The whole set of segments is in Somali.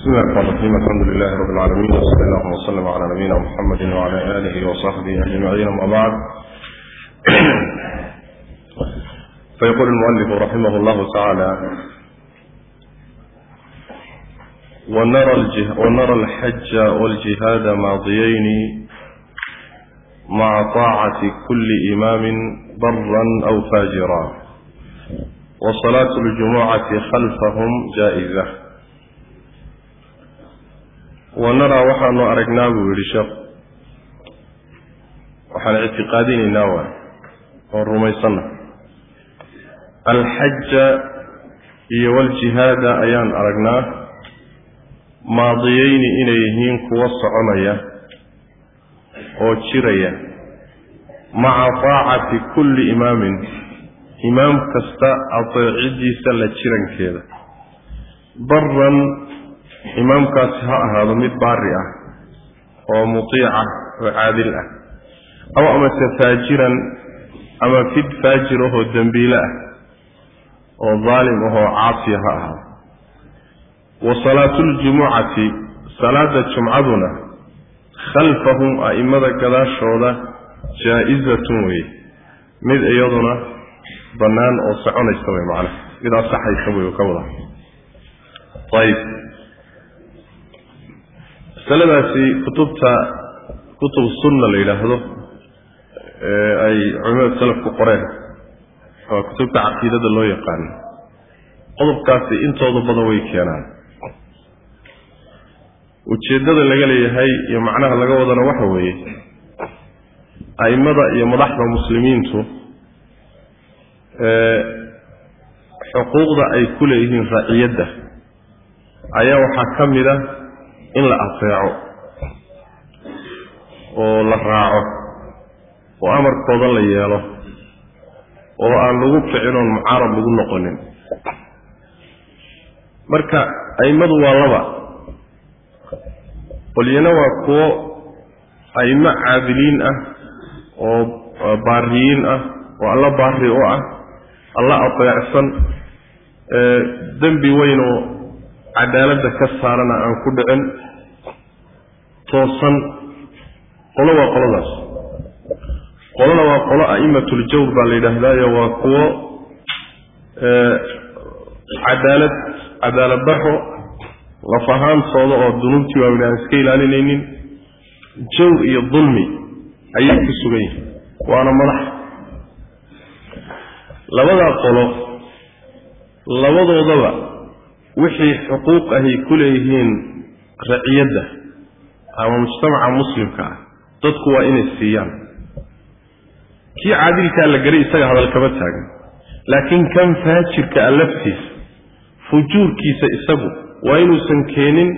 بسم الله الرحمن الرحيم. الحمد لله رب العالمين وصلى الله وسلم على نبينا محمد وعلى آله وصحبه أجمعين أما بعد. فيقول المؤلف رحمه الله تعالى ونرى, الجه ونرى الحج والجهاد ماضيين مع طاعة كل إمام برا أو فاجرا وصلاة الجمعة خلفهم جائزة. Wanaraa waxaanu aragnaa buu yidhi sheekhu waxaan ictiqaadinaynaa waay oon rumaysanna alxaja iyo waljihaada ayaan aragnaa. Maadiyeyni inay yihiin kuwa soconaya oo jiraya. Maca taacati kulli imaamin. Imaam kasta adeecidiisa la jirankeeda. Baran imaamkaasi ha ahaado mid baari ah oo mutiica oo caadil ah. Aw amase faajiran ama fid faajir ahoo dembiile ah oo daalim ahoo caasiya ha ahaado. Wa salaatuuljumucati salaada jumcaduna khalfahum a'imada gadaashooda jaa-izatun weye mid iyaduna bannaan oo soconaysa wey macnaha. Mid asaxaysa wey ka wada ayib masaladaasi kutubta kutub sunna la yidhaahdo ee ay culimada salafku qoreen. Waa kutubta caqiidada loo yaqaano qodobkaasi intooda badan way keenaan. Ujeeddada laga leeyahay iyo macnaha laga wadana waxa weeye a'immada iyo madaxda muslimiintu xuquuqda ay ku leeyihiin raciyadda ayaa waxaa ka mid a in la ateeco oo la raaco oo amarkooda la yeelo oo aan lagu kicin oon mucaarad lagu noqonin. Marka a'immadu waa laba. Qolyana waa kuwo a'immo caadiliin ah oo baariyiin ah oo alla baari u ah alla ateecsan dembi weyn oo cadaaladda ka saarana aan ku dhicin toosan. Qolo waa qoladaas. Qolona waa qolo a'imatuljawr baa la yidhaahdaayo waa kuwo cadaalad cadaalad baxo laf ahaantooda oo dunuubtii waaweyne aan iska ilaalinaynin. Jawr iyo dulmi ayay ku sugan yihiin waana madax. Labadaa qolo labadoodaba wixii xuquuq ahay ku leeyihiin raciyadda ama mujtamaca muslimka ah dadku waa inay siiyaan. Kii caadilkaa la garay isaga hadal kama taagan. Laakiin kan faajirka a laftiisa fujuurkiisa isagu waa inuusan keenin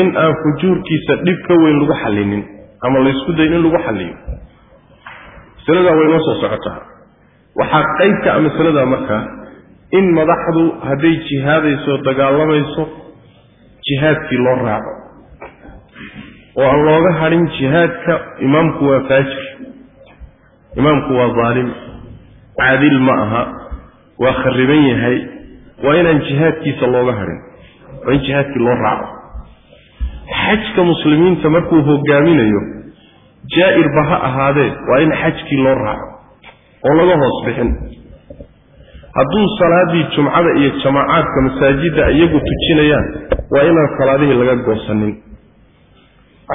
in aan fujuurkiisa dhib ka weyn lagu xallinin ama laysku dayin in lagu xalliyo. Masaladaa way noo soo socotaa. Waxaa qaybka a masaladaa markaa in madaxdu hadday jihaadayso dagaalamayso jihaadkii loo raaco oo aan looga hadhin jihaadka imaamku waa faajir imaamku waa daalim caadil ma aha waa khariban yahay waa inaan jihaadkiisa looga hadhin waa in jihaadkii loo raaco xajka muslimiinta markuu hogaaminayo jaa'irba ha ahaadee waa in xajkii loo raaco oo laga hoos bixin hadduu salaadii jumcada iyo jamaacaadka masaajidda iyagu tujinayaan waa inaan salaadihii laga goosanin.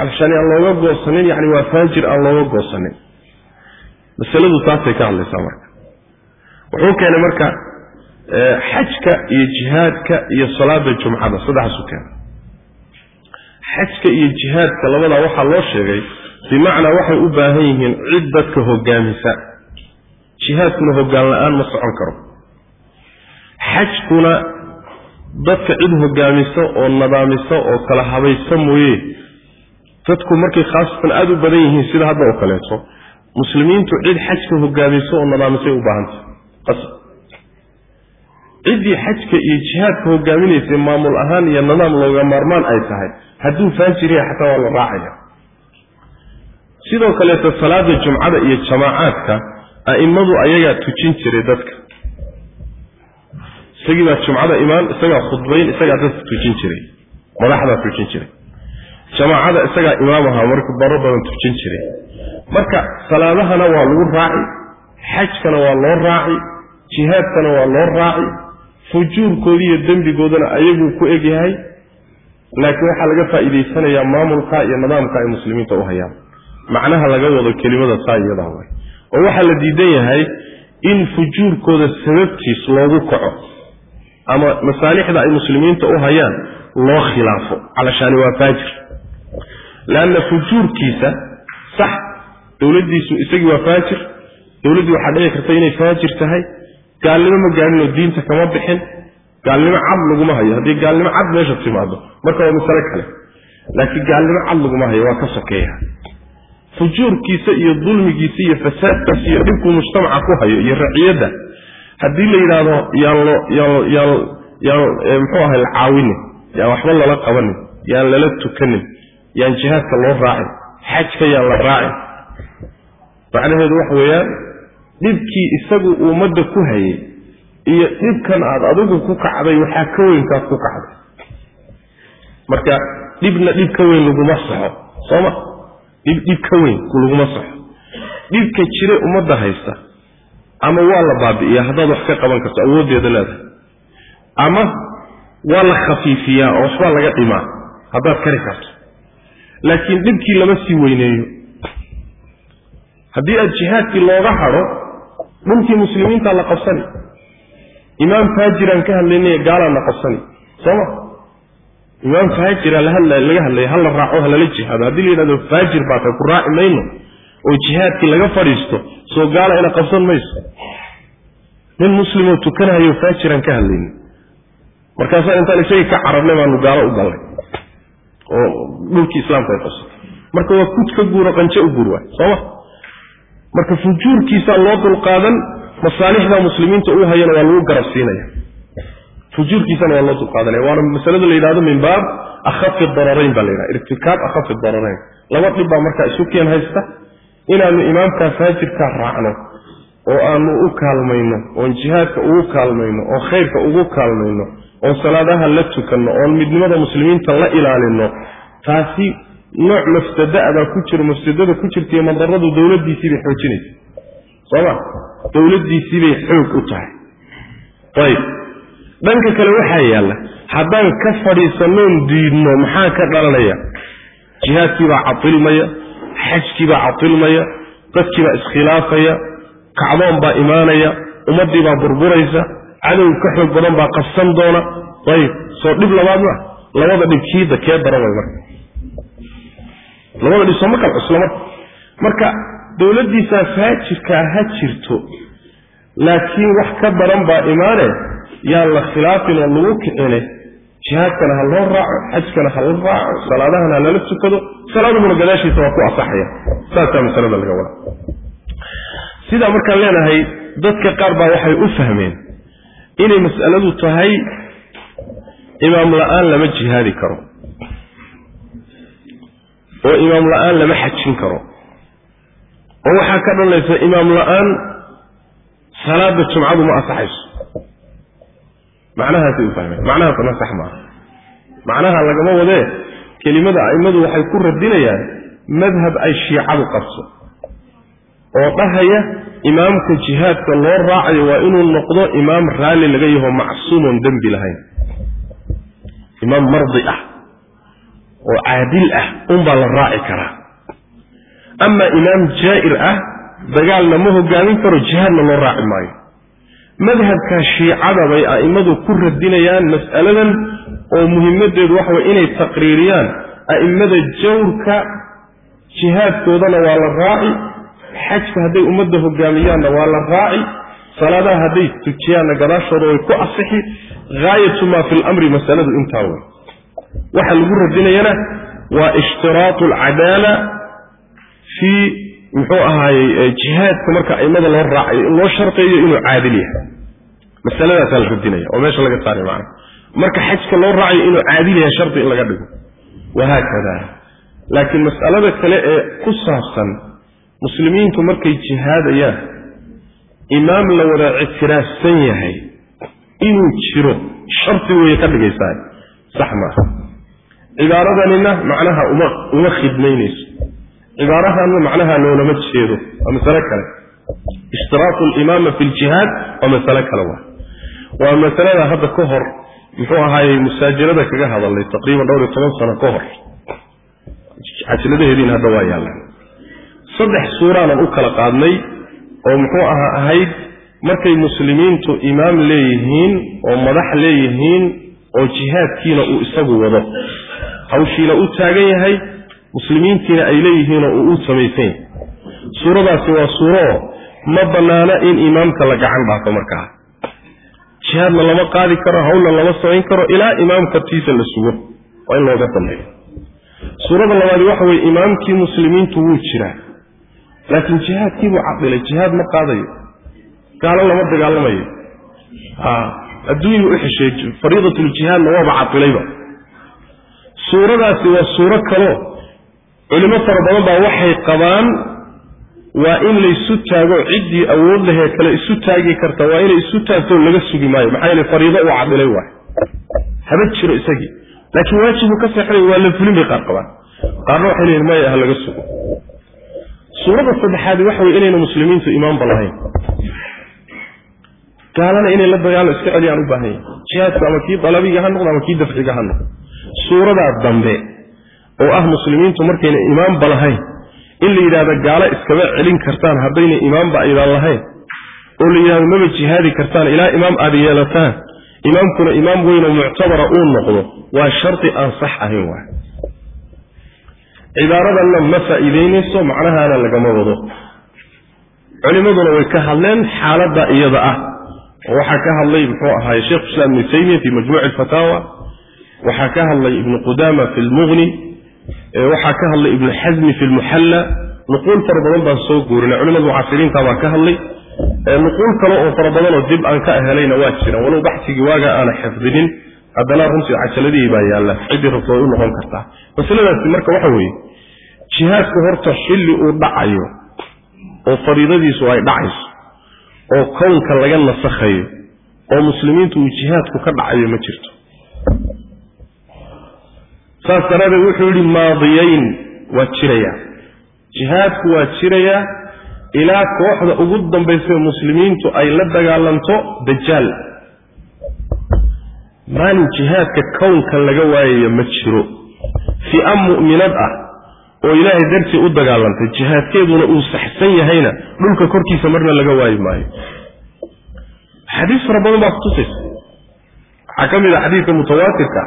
Alshani aan looga goosanin yacni waa faajir aan looga goosanin. Masaladu taasay ka hadlaysaa marka. Wuxuu keenay marka xajka iyo jihaadka iyo salaada jumcada saddexaasu keenay. Xajka iyo jihaadka labadaa waxaa loo sheegay bimacnaa waxay u baahan yihiin cid dadka hogaamisa. Jihaadkuna hoggaan la'aan ma socon karo xajkuna dadka cid hogaamisa oo nadaamisa oo kala habaysa mooye. Dadku markay khaasatan aada u badan yihiin sida hadda oo kaleeto muslimiintu cid xajka hogaamisa oo nadaamisay u baahantay ciddii xajka iyo jihaadka hogaaminaysay maamul ahaan iyo nidaam looga maarmaan ay tahay hadduu faajir yahay xataa waa la raacaya. Sidoo kaleeto salaada jumcada iyo jamaacaadka a'immadu ayagaa tujin jiray dadka isagii baa jumcada imaan isagaa khudbayn isagaa dadka tujin jiray. Madaxdaa tujin jiray. Jamaacada isagaa imaam ahaa marka baro badan tujin jiray. Marka salaadahana waa lagu raaci xajkana waa loo raaci jihaadkana waa loo raaci fujuurkoodii iyo dembigoodana ayaguu ku egyahay laakiin waxaa laga faa'iidaysanayaa maamulka iyo nidaamka ay muslimiinta u hayaan. Macnaha laga wado kelimada saa iyadaa oo waxaa la diidan yahay in fujuurkooda sababtiis loogu kaco ama masaalixda ay muslimiinta u hayaan loo khilaafo. Calashaani waa faajir. Leanna fujuurkiisa sax dowladdiisu isagii waa faajir. Dowladdii waxaa dhici karta inay faajir tahay. Gaalnimo ma gaadhin oo diinta kama bixin. Gaalnimo cad laguma hayo. Haddii gaalnimo cad meesha timaado marka waa masale kale. Laakiin gaalnimo cad laguma hayo waa ka sokeeya. Fujuurkiisa iyo dulmigiisa iyo fasaadkiisa iyo dhibkuu mujtamaca ku hayo iyo raciyadda haddii la yidhaahdo yaan lo yaan yaan yaan muxuu ahay la caawinin yaan waxba lala qabanin yaan lala tukanin yaan jihaadka loo raacin xajka yaan la raacin. Macnaheedu waxa weeyaan dhibkii isagu ummadda ku hayay iyo dhibkan aad adigu ku kacday waxaa ka weynkaad ku kacday. Marka dhibna dhib ka weyn laguma saxo sooma dhib dhib ka weyn laguma saxo dhibka jira ummadda haysta ama waa la baabi'iyaa haddaad wax ka qaban karto awooddeeda leedahay. Ama waa la khafiifiyaa oo waxbaa laga dhimaa haddaad kari karto. Laakiin dhibkii lama sii weyneeyo. Haddii aad jihaadkii looga hadho dhulkii muslimiintaa la qabsani. Imaam faajiraan ka hadlaynaya gaalaan la qabsani sooma imaam faajira laga hadlaya ha la raaco halala jihaado. Haddii la yidhahdo faajir baa ku raaci mayno oo jihaadkii laga fadhiisto soo gaala ina qabsan mayso. Nin muslimoo tukanahayo faajiraan ka hadlaynin markaasaa intaan isagii ka cararnay baanu gaalo u gallay oo dhulkii islaamka ay marka waa kud ka guuro qanjo u guur waay sooma marka fujuurkiisaa loo dulqaadan masaalixda muslimiinta uu hayana waa lagu garab siinaya. Fujuurkiisana waa loo dulqaadanaya waana masalada la yidhahdo min baab akhafi dararayn baa la yidhaha. Irtikaab akhafi dararayn laba dhib baa markaa isu keen haysta inaanu imaamkaa faajirkaa raacno oo aanu u kaalmayno oon jihaadka ugu kaalmayno oo khayrka ugu kaalmayno oon salaadaha la tukanno oon midnimada muslimiinta la ilaalino taasi nooc mafsada'da ku jiro mafsadada ku jirtaiyo madaradu dowladdiisii bay xoojinaysa. Sooma dowladdiisii bay xoog u tahay. Ayib. Dhanka kale waxaa yaalla haddaan ka fadhiisanoon diidno maxaa ka dhalanaya? Jihaadkiibaa catilmaya xajkiibaa catilmaya dadkiibaa iskhilaafaya kacdoon baa imaanaya ummaddiibaa burburaysa cadow ka xoog badan baa qabsan doona. Ayib soo dhib labaad ma labada dhib kiida kee daran way marka. Labada dhib sooma kal cusla marka marka dowladdiisaa faajirkaa ha jirto laakiin wax ka daran baa imaane yaan la khilaafin oo lagu kicine jihaadkana ha loo raaco xajkana ha la raaco salaadahana ha lala tukado salaaduhuna gadaashiisa waa ku asaxaya. Saasaa masalada laga wada sidaa markaan leenahay dadka qaar baa waxay u fahmeen inay mas'aladu tahay imaam la'aan lama jihaadi karo. Oo imaam la'aan lama xajin karo. Oo waxaa ka dhalanaysa imaam la'aan salaada jumcadu ma asaxayso macnahaasay u fahmeen. Macnahaasna sax maaha. Macnaha lagama wadee kelimada a'immadu waxay ku radinayaan madhab ay shiicadu qabso. Oo dhahaya imaamka jihaadka loo raacayo waa inuu noqdo imaam raalli laga yaho macsuumoon dembi lahayn. Imaam mardi ah oo caadil ah unbaa la raaci karaa. Ama imaam jaa'ir ah dagaalna ma hogaamin karo jihaadna loo raaci maayo madhabka shiicada bay a'immadu ku radinayaan mas'aladan oo muhimaddeedu waxa way inay taqriiriyaan. A'immada jawrka jihaadkoodana waa la raaci xajka hadday ummadda hogaamiyaanna waa la raaci salaadaha hadday tujiyaanna gadaashooda way ku asixi haayatu maa fi lamri masaladu intaa wey waxa lagu radinayana waa ishtiraatu alcadaala fii muxuu ahaayey jihaadka marka aimada loo raacayo in loo sharteeyo inuu caadil yahay. Masaladaasaa la radinaya oo meesha laga saaray macana marka xajka loo raacayo inuu caadil yahay shardi in laga dhigo. Wahaakada. Laakiin mas'alada kale ee ku saabsan muslimiintu markay jihaadayaan imaam la wada ictiraafsan yahay inuu jiro shardi weeye ka dhigaysaa sax maaha cibaaradanina macnaha uma uma khidmaynayso cibaarahanna macnaha loolama jeedo. Waa masale kale. Ishtiraatu alimaama fi ljihaad waa masale kale wa waa masalada hadda ka hor muxuu ahaayey musaajirada kaga hadalnay taqriiban dhowr iyo toban sano ka hor. Cajiladaheediina hadda waa yaallaan saddex suuraanan u kala qaadnay oo muxuu ahaa ahayd markay muslimiintu imaam leeyihiin oo madax leeyihiin oo jihaadkiina uu isagu wado. Hawshiina u taagan yahay muslimiintiina ay leeyihiinoo uu u samaysan suuradaasi waa suuroo ma bannaana in imaamka la gacan dhaafo markaa. Jihaadna lama qaadi karo hawlna lama samayn karo ilaa imaamka tiisa la sugo. Waa in looga dambeeyo suurada labaadi waxa weye imaamkii muslimiintu wuu jiraa. Laakiin jihaadkiibuu cadilay jihaad ma qaadayo. Gaalo lama dagaalamayo. Adduunyuu u fariidatuljihaadna waaba cadilayba suuradaasi waa suuro kaloo culimo fara badan baa waxay qabaan waa in laysu taago ciddii awood lahee kale isu taagi karta waa inay isu taagto laga sugi maayo maxaa yeele fariido uu cadilay waay. Haba jiro isagii. Laakiin waajibuu ka seexday waa la fulin bay qaar qabaan. Qaarna waxay leeyihiin maya ha laga sugo. Suuradda saddexaadi waxa weye inayna muslimiintu imaanba lahayn. Gaalana inay la dagaalo iska celiyaan u baahan yahay jihaadku ama kii dalabiga ha noqdo ama kii dafciga ha noqdo. Suuradaa dambe oo ah muslimiintu markayna imaanba lahayn in la yidhahdo gaalo iskama celin kartaan haddayna imaamba aydaan lahayn oo la yidhahdo maba jihaadi kartaan ilaa imaam aad yeelataan imaamkuna imaam weynoo muctabara uu noqdo waa shardi aan sax ahayn waay. Cibaaradanna ma faa'iideynayso macnahaana lagama wado. Culimmaduna way ka hadleen xaaladda iyada ah. Oo waxaa ka hadlay muxuu ahaaye sheikhu islam ibnu taymiya fi majmuuci alfataawa waxaa ka hadlay ibnu qudaama fi lmughni waxaa ka hadlay ibnu xasmi fi lmuxalla nuquul fara badan baan soo guurinay. Culimada mucaasiriinta baa ka hadlay. Nuquul kale oo fara badan oo dib aan ka helayna waa jiraan. Walow baxsigii waaga aana xifdinin haddana runtii cajaladihii baa yaalla ciddii rabto way u noqon kartaa. Masaladaasi marka waxa weeye jihaadku horta xilli uu dhacayo oo fariidadiisu ay dhacayso oo kownka laga nasakhayo oo muslimiintu uu jihaadku ka dhacayo ma jirto saas daraaddeed wuxuu yidhi maadiyayn waa jirayaa jihaadku waa jirayaa ilaa kooxda ugu dambaysa muslimiintu ay la dagaalanto dajaal. Maalin jihaadka kownkan laga waayayo ma jiro. Fi'a mu'minad ah oo ilaahay dartii u dagaalantay jihaadkeeduna uu saxsan yahayna dhulka korkiisa marna laga waayi maayo. Xadiis fara badan baa kutusaysa waxaa ka mid ah xadiidka mutawaatirka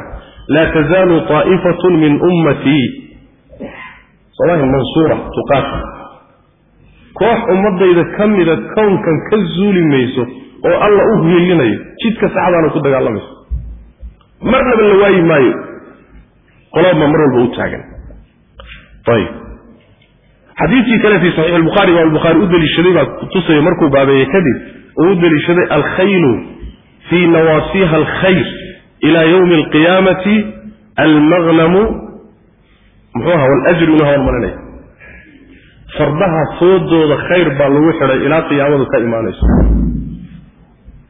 laa tazaalu طaa'ifatun min ummatii somahi mansuura tuqaati koox ummadayda ka mida kownkan ka zuuli mayso oo alla u hiilinayo jidka saxdaana ku dagaalamayso marnaba la waayi maayo qolaba mar walba u taagan ayib xadiidkii kale fii saxiix albukhaari imaam albukhaari u deliishaday baa kutusaya markuu baabeeyey kadib uu u deliishaday alkhaylu fii nawaasiha alkhayr ila ywmi alqiyaamati almagnamu muxuu aha waljru ina hormarinaya fardaha foodooda khayr baa lagu xidhay ilaa qiyaamadu ka imaanayso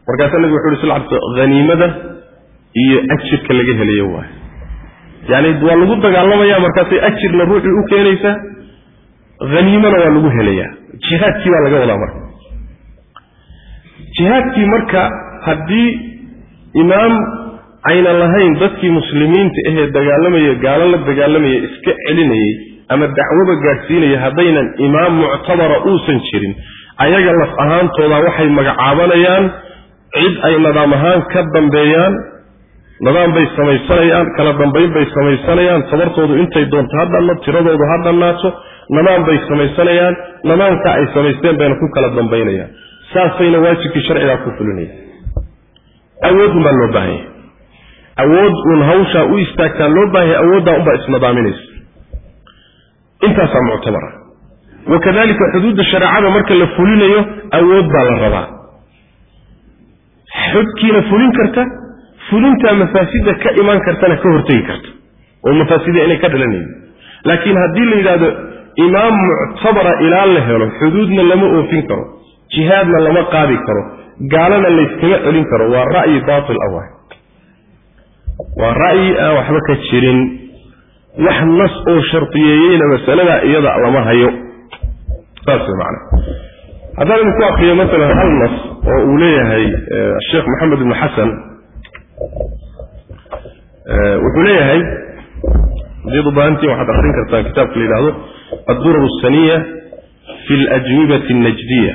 markaasaa nabigu wuxu uhi sal l sl haniimada iyo ajirka laga helayo waay yani waa lagu dagaalamaya markaasay ajirna ruuxii u keenaysaa haniimana waa lagu helayaa jihaadkii baa laga wadaa marka jihaadkii marka haddii imaam ayna lahayn dadkii muslimiinta ahee dagaalamaya gaalo la dagaalamaya iska celinayay ama dacwoba gaadhsiinaya haddaynan imaam muctabara uusan jirin ayaga laf ahaantooda waxay magacaabanayaan cid ay nadaam ahaan ka dambeeyaan nadaam bay samaysanayaan kala dambayn bay samaysanayaan tabartoodu intay doonto ha dhanno tiradoodu ha dhannaato nadaam bay samaysanayaan nadaamka ay samaysteen bayna ku kala dambaynayaan saasayna waajibkii sharcigaa ku fulinaya awoodun baa loo baahan yahay awood uun hawshaa u istaagtaa loo baahaya awooddaa unbaa isnadaaminaysa intaasaa muctabara wa kadalika xuduudda shareecada marka la fulinayo awood baa la rabaa. Xodkiina fulin karta fulintaa mafaasida ka imaan kartana ka hortegi karta. Oo mafaasida inay ka dhalanayin laakiin haddii la yidhaahdo imaam muctabara ilaa la helo xuduudna lama oofin karo jihaadna lama qaadi karo gaalana layskama celin karo waa ra'yi baatil ah waay waa ra'yi aan waxba ka jirin. Wax nas oo shardiyeeyeyna masaladaa iyada lama hayo. Saas macana haddaan idinku akriyo masalan hal nas oo uu leeyahay sheekh maxamed ibnu xasan wuxuu leeyahay haddiid u baahantiin waxaad akrin kartaa kitaabka la yidhahdo addurar asaniya fi alajwibati annajdiya.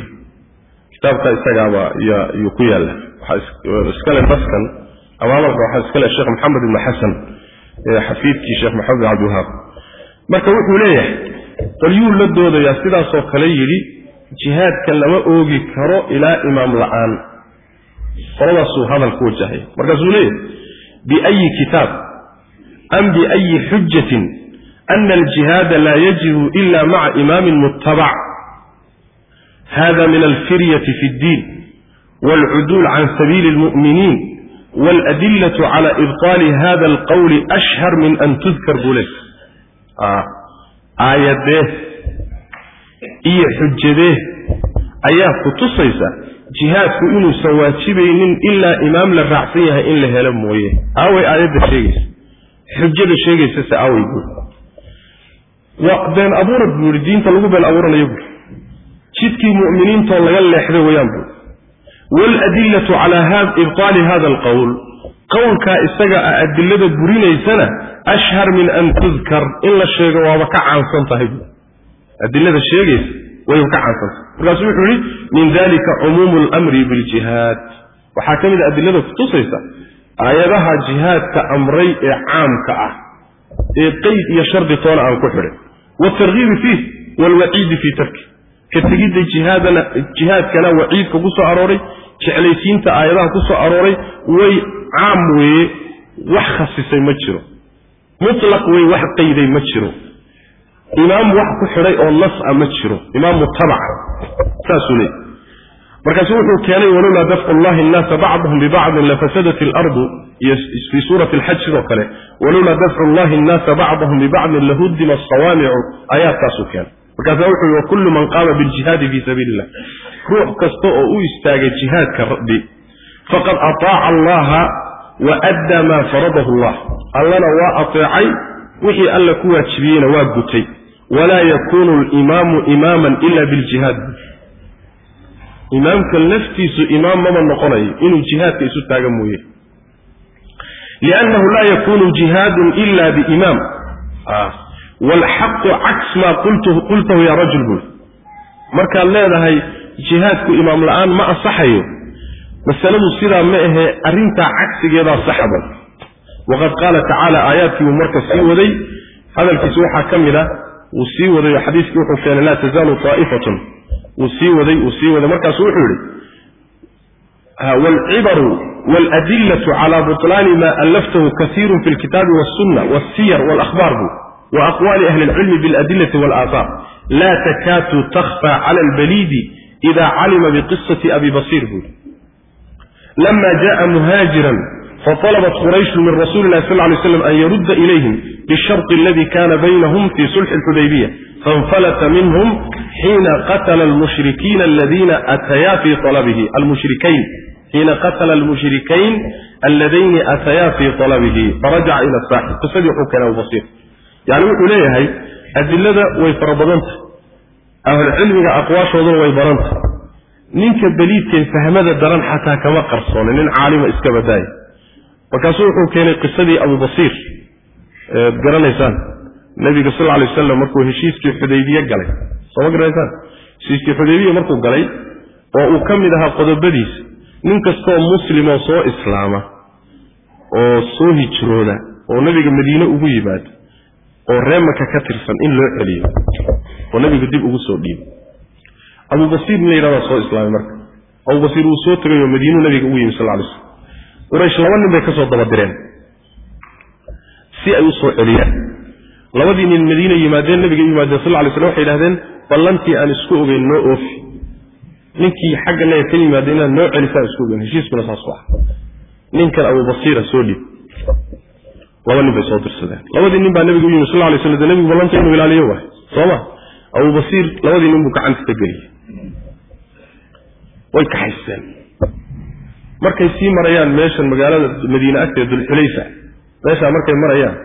Kitaabka isagaaba yuu ku yaalla. Waxaa iskale naskan abaamalka waxaa iskale sheekh maxamed ibnu xasan xafiidkii sheekh maxamed bin cabdiwahaab marka wuxuu leeyahay bal yuu la doodayaa sidaasoo kale yidhi jihaadka lama oogi karo ilaa imaam la'aan. Qoladaasuu hadal ku wajahaya. Markaasuu leeyahay biayi kitaab am biayi xujjatin ana aljihaada laa yajibu ila maca imaamin muttabac. Hada min alfiryati fi ddiin waalcuduul can sabiili lmu'miniin wاladillatu cala ibطaali hada alqowli ashhar min an tudkar buu le aayadee iyo xujadee ayaa ku tusaysa jihaadku inuusan waajibaynin ilaa imaam la raacsan yahay in la helo mooye aaway aayadda sheegaysa xujada sheegaysa se aaway buui waa been abuurad buu yihi diinta lagu waaladillatu calaa ibtaali hada alqowl qowlkaa isaga a adilada burinaysana ashhar min an tudkar in la sheego waaba ka caansan tahay adilada sheegaysa way ka caansantahay markaasu wuxuu yihi min dalika cumuumu lmri biljihaad waxaa ka mid a adilada kutusaysa aayadaha jihaadka amray ee caamka ah ee qeyd iyo shardi toona aan ku xidhin waaltargiibi fiih waalwaciidi fii tarki ka tegidda jihaadkana waciidka ku soo arooray jeclaysiinta aayadaha ku arooray way caam weeye wax khasisay ma jiro. Mutlaq wey wax qayday ma jiro. Imaam wax ku xidhay oo nas-a ma jiro. Imaam mutabaca saasuu leey markaasu wuxuu keenay walowlaa dafcu llahi annaasa bacdahum bibacdin lafasadat alardu fii suurati alxaj sidoo kale walowlaa dafcu llahi annaasa bacdahum bibacdin lahudima asawaamicu aayaadkaasuu keenay markaasa wuxuu yihi wakullu man qaama biljihaadi fii sabiili illah ruux kasta oo u istaagay jihaadka rabbi faqad ataaca allaha wa addaa maa faradahu allah. Allana waa ateecay wixii alla ku waajibiyeyna waa gutay. Walaa yakunu alimaamu imaaman ila biljihaad imaamka laftiisu imaam maba noqonayo inuu jihaadka isu taaga mooye. Liannahu laa yakunu jihaadun ila biimaam waalxaqu caks maa qultahu ya rajul buul markaad leedahay jihaadku imaam la'aan ma asaxayo masaladu sidaa ma ahee arrintaa cagsigeedaa saxaba waqad qaala tacaala aayaadkiibuu marka sii waday hadalkiisu waxaa ka mid a wuu sii waday oo xadiiskii wuxuu keenay laa tazaalu taa'ifatun wuu sii waday wuu sii waday markaasu wuxuu yidhi waalcibaru waaladillatu cala butlaani ma allaftahu kasiirun fi lkitaabi walsunna walsiyar walakhbaar buu wa aqwaali ahli lcilmi biladillati walaahaar laa takaatu takhfa cala albaliidi ida calima biqisati abi basiir buu lama jaءa muhaajiran فطلبت قريش من رسول الله صلى الله عليه وسلم أن يرد إليهم بالشرط الذي كان بينهم في صلح الحديبية فانفلت منهم حين قتل المشركين الذين أتيا في طلبه المشركين حين قتل المشركين الذين أتيا في طلبه فرجع إلى الساحل قصدي yani wuxuu leeyahay adilada way fara badan tahay. Ahlucilmiga aqwaashooduna way badan tahay. Ninka beliidkee fahmada daran xataa kama qarsoona nin caalima iska badaaya markaasuu wuxuu keenay qisadii abubasiir ead garanaysaan. Nabiga sal alay wasalam markuu heshiiskii xudaybiye galay. Soo ma garanaysaan? Heshiiskii xudaybiye markuu galay oo uu ka mid ahaa qodobadiisa nin kastoo muslimoo soo islaama oo soo hijrooda oo nabiga madiine ugu yimaada oo reemaka ka tirsan in loo celiyo oo nabigu dib ugu soo dhiibo abubasiir nin la yidhahdaa soo islaamay marka. Abubasiir wuu soo tegay oo madiinuu nabiga ugu yimi sal lla alay slam quraysh laba nin bay ka dabadireen si ay u celiyaan. Labadii nin madiina yimaadeen nabiga yimaadeen sal lay slam waxay yidhahdeen ballantii aan isku ogeyn noo oofi. Ninkii xagga naga ka yimaadeen inaad noo celisaan isku ogeyn heshiiskuna saas ku ah. Ninkan abubasiira soo dhiib laba nin bay soo dirsadeen. Labadii nin baa nabiga u yimi sal lay slam de nabigu ballanta inuu ilaaliyo waay. Sooma abubasiir labadii nin buu gacanta ka geliyey. Way kaxaysteen markay sii marayaan meeshan magaalada madiine agteeda dulxulayfa meeshaa markay marayaan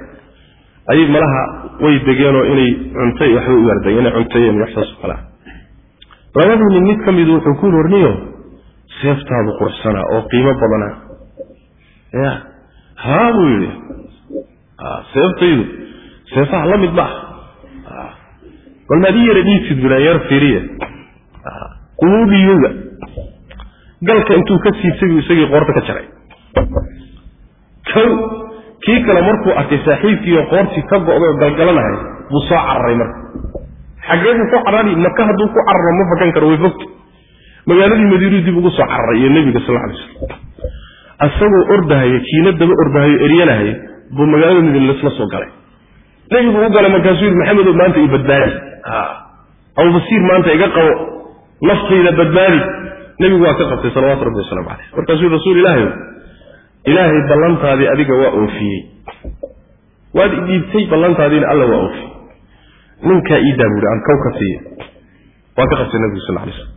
ayay malaha way degeenoo inay cuntay waxbay u yardayen inay cuntayeen waxsaas ah labadii nin mid ka midu wuxuu ku warniyo seeftaadu quruxsanaa oo qiimo badana ya haa buu yidhi seeftaydu seefaha la mid ma ah. Bal maad ii yara dhiibtid bula yar fiiriye kumuu dhiiyowga galka intuu ka siibtay buu isagii qoorta ka jaray. Kow kii kale markuu arkay saaxiibkiioo qoortii ka go'doo galgalanahay buu soo cararay marka. Xaggee buu ku carari maka hadduu ku cararo ma fakan karo way fogta magaaladii madiinuu dib ugu soo cararay iyo nebiga sal alay slam asagoo ordahaya kiina daba ordahayo eryanahaya buu magaalada lasla soo galay. Nebigu u galay markaasuu yidhi maxamedow maanta i badbaadi. Abubasiir maanta iga qabo naftayda badbaadi. Nebigu waa ka qabtay salawatu rabbi wasalaamu caleyh markaasuu rasuul ilaahay ilaahay ballantaadii adiga waa oofiyey. Waad idhiibtay ballantaadiina alla waa oofiyey. Ninkaa ii daabuuri aan kow ka siiya waa ka qabtay nebigu sal lay slam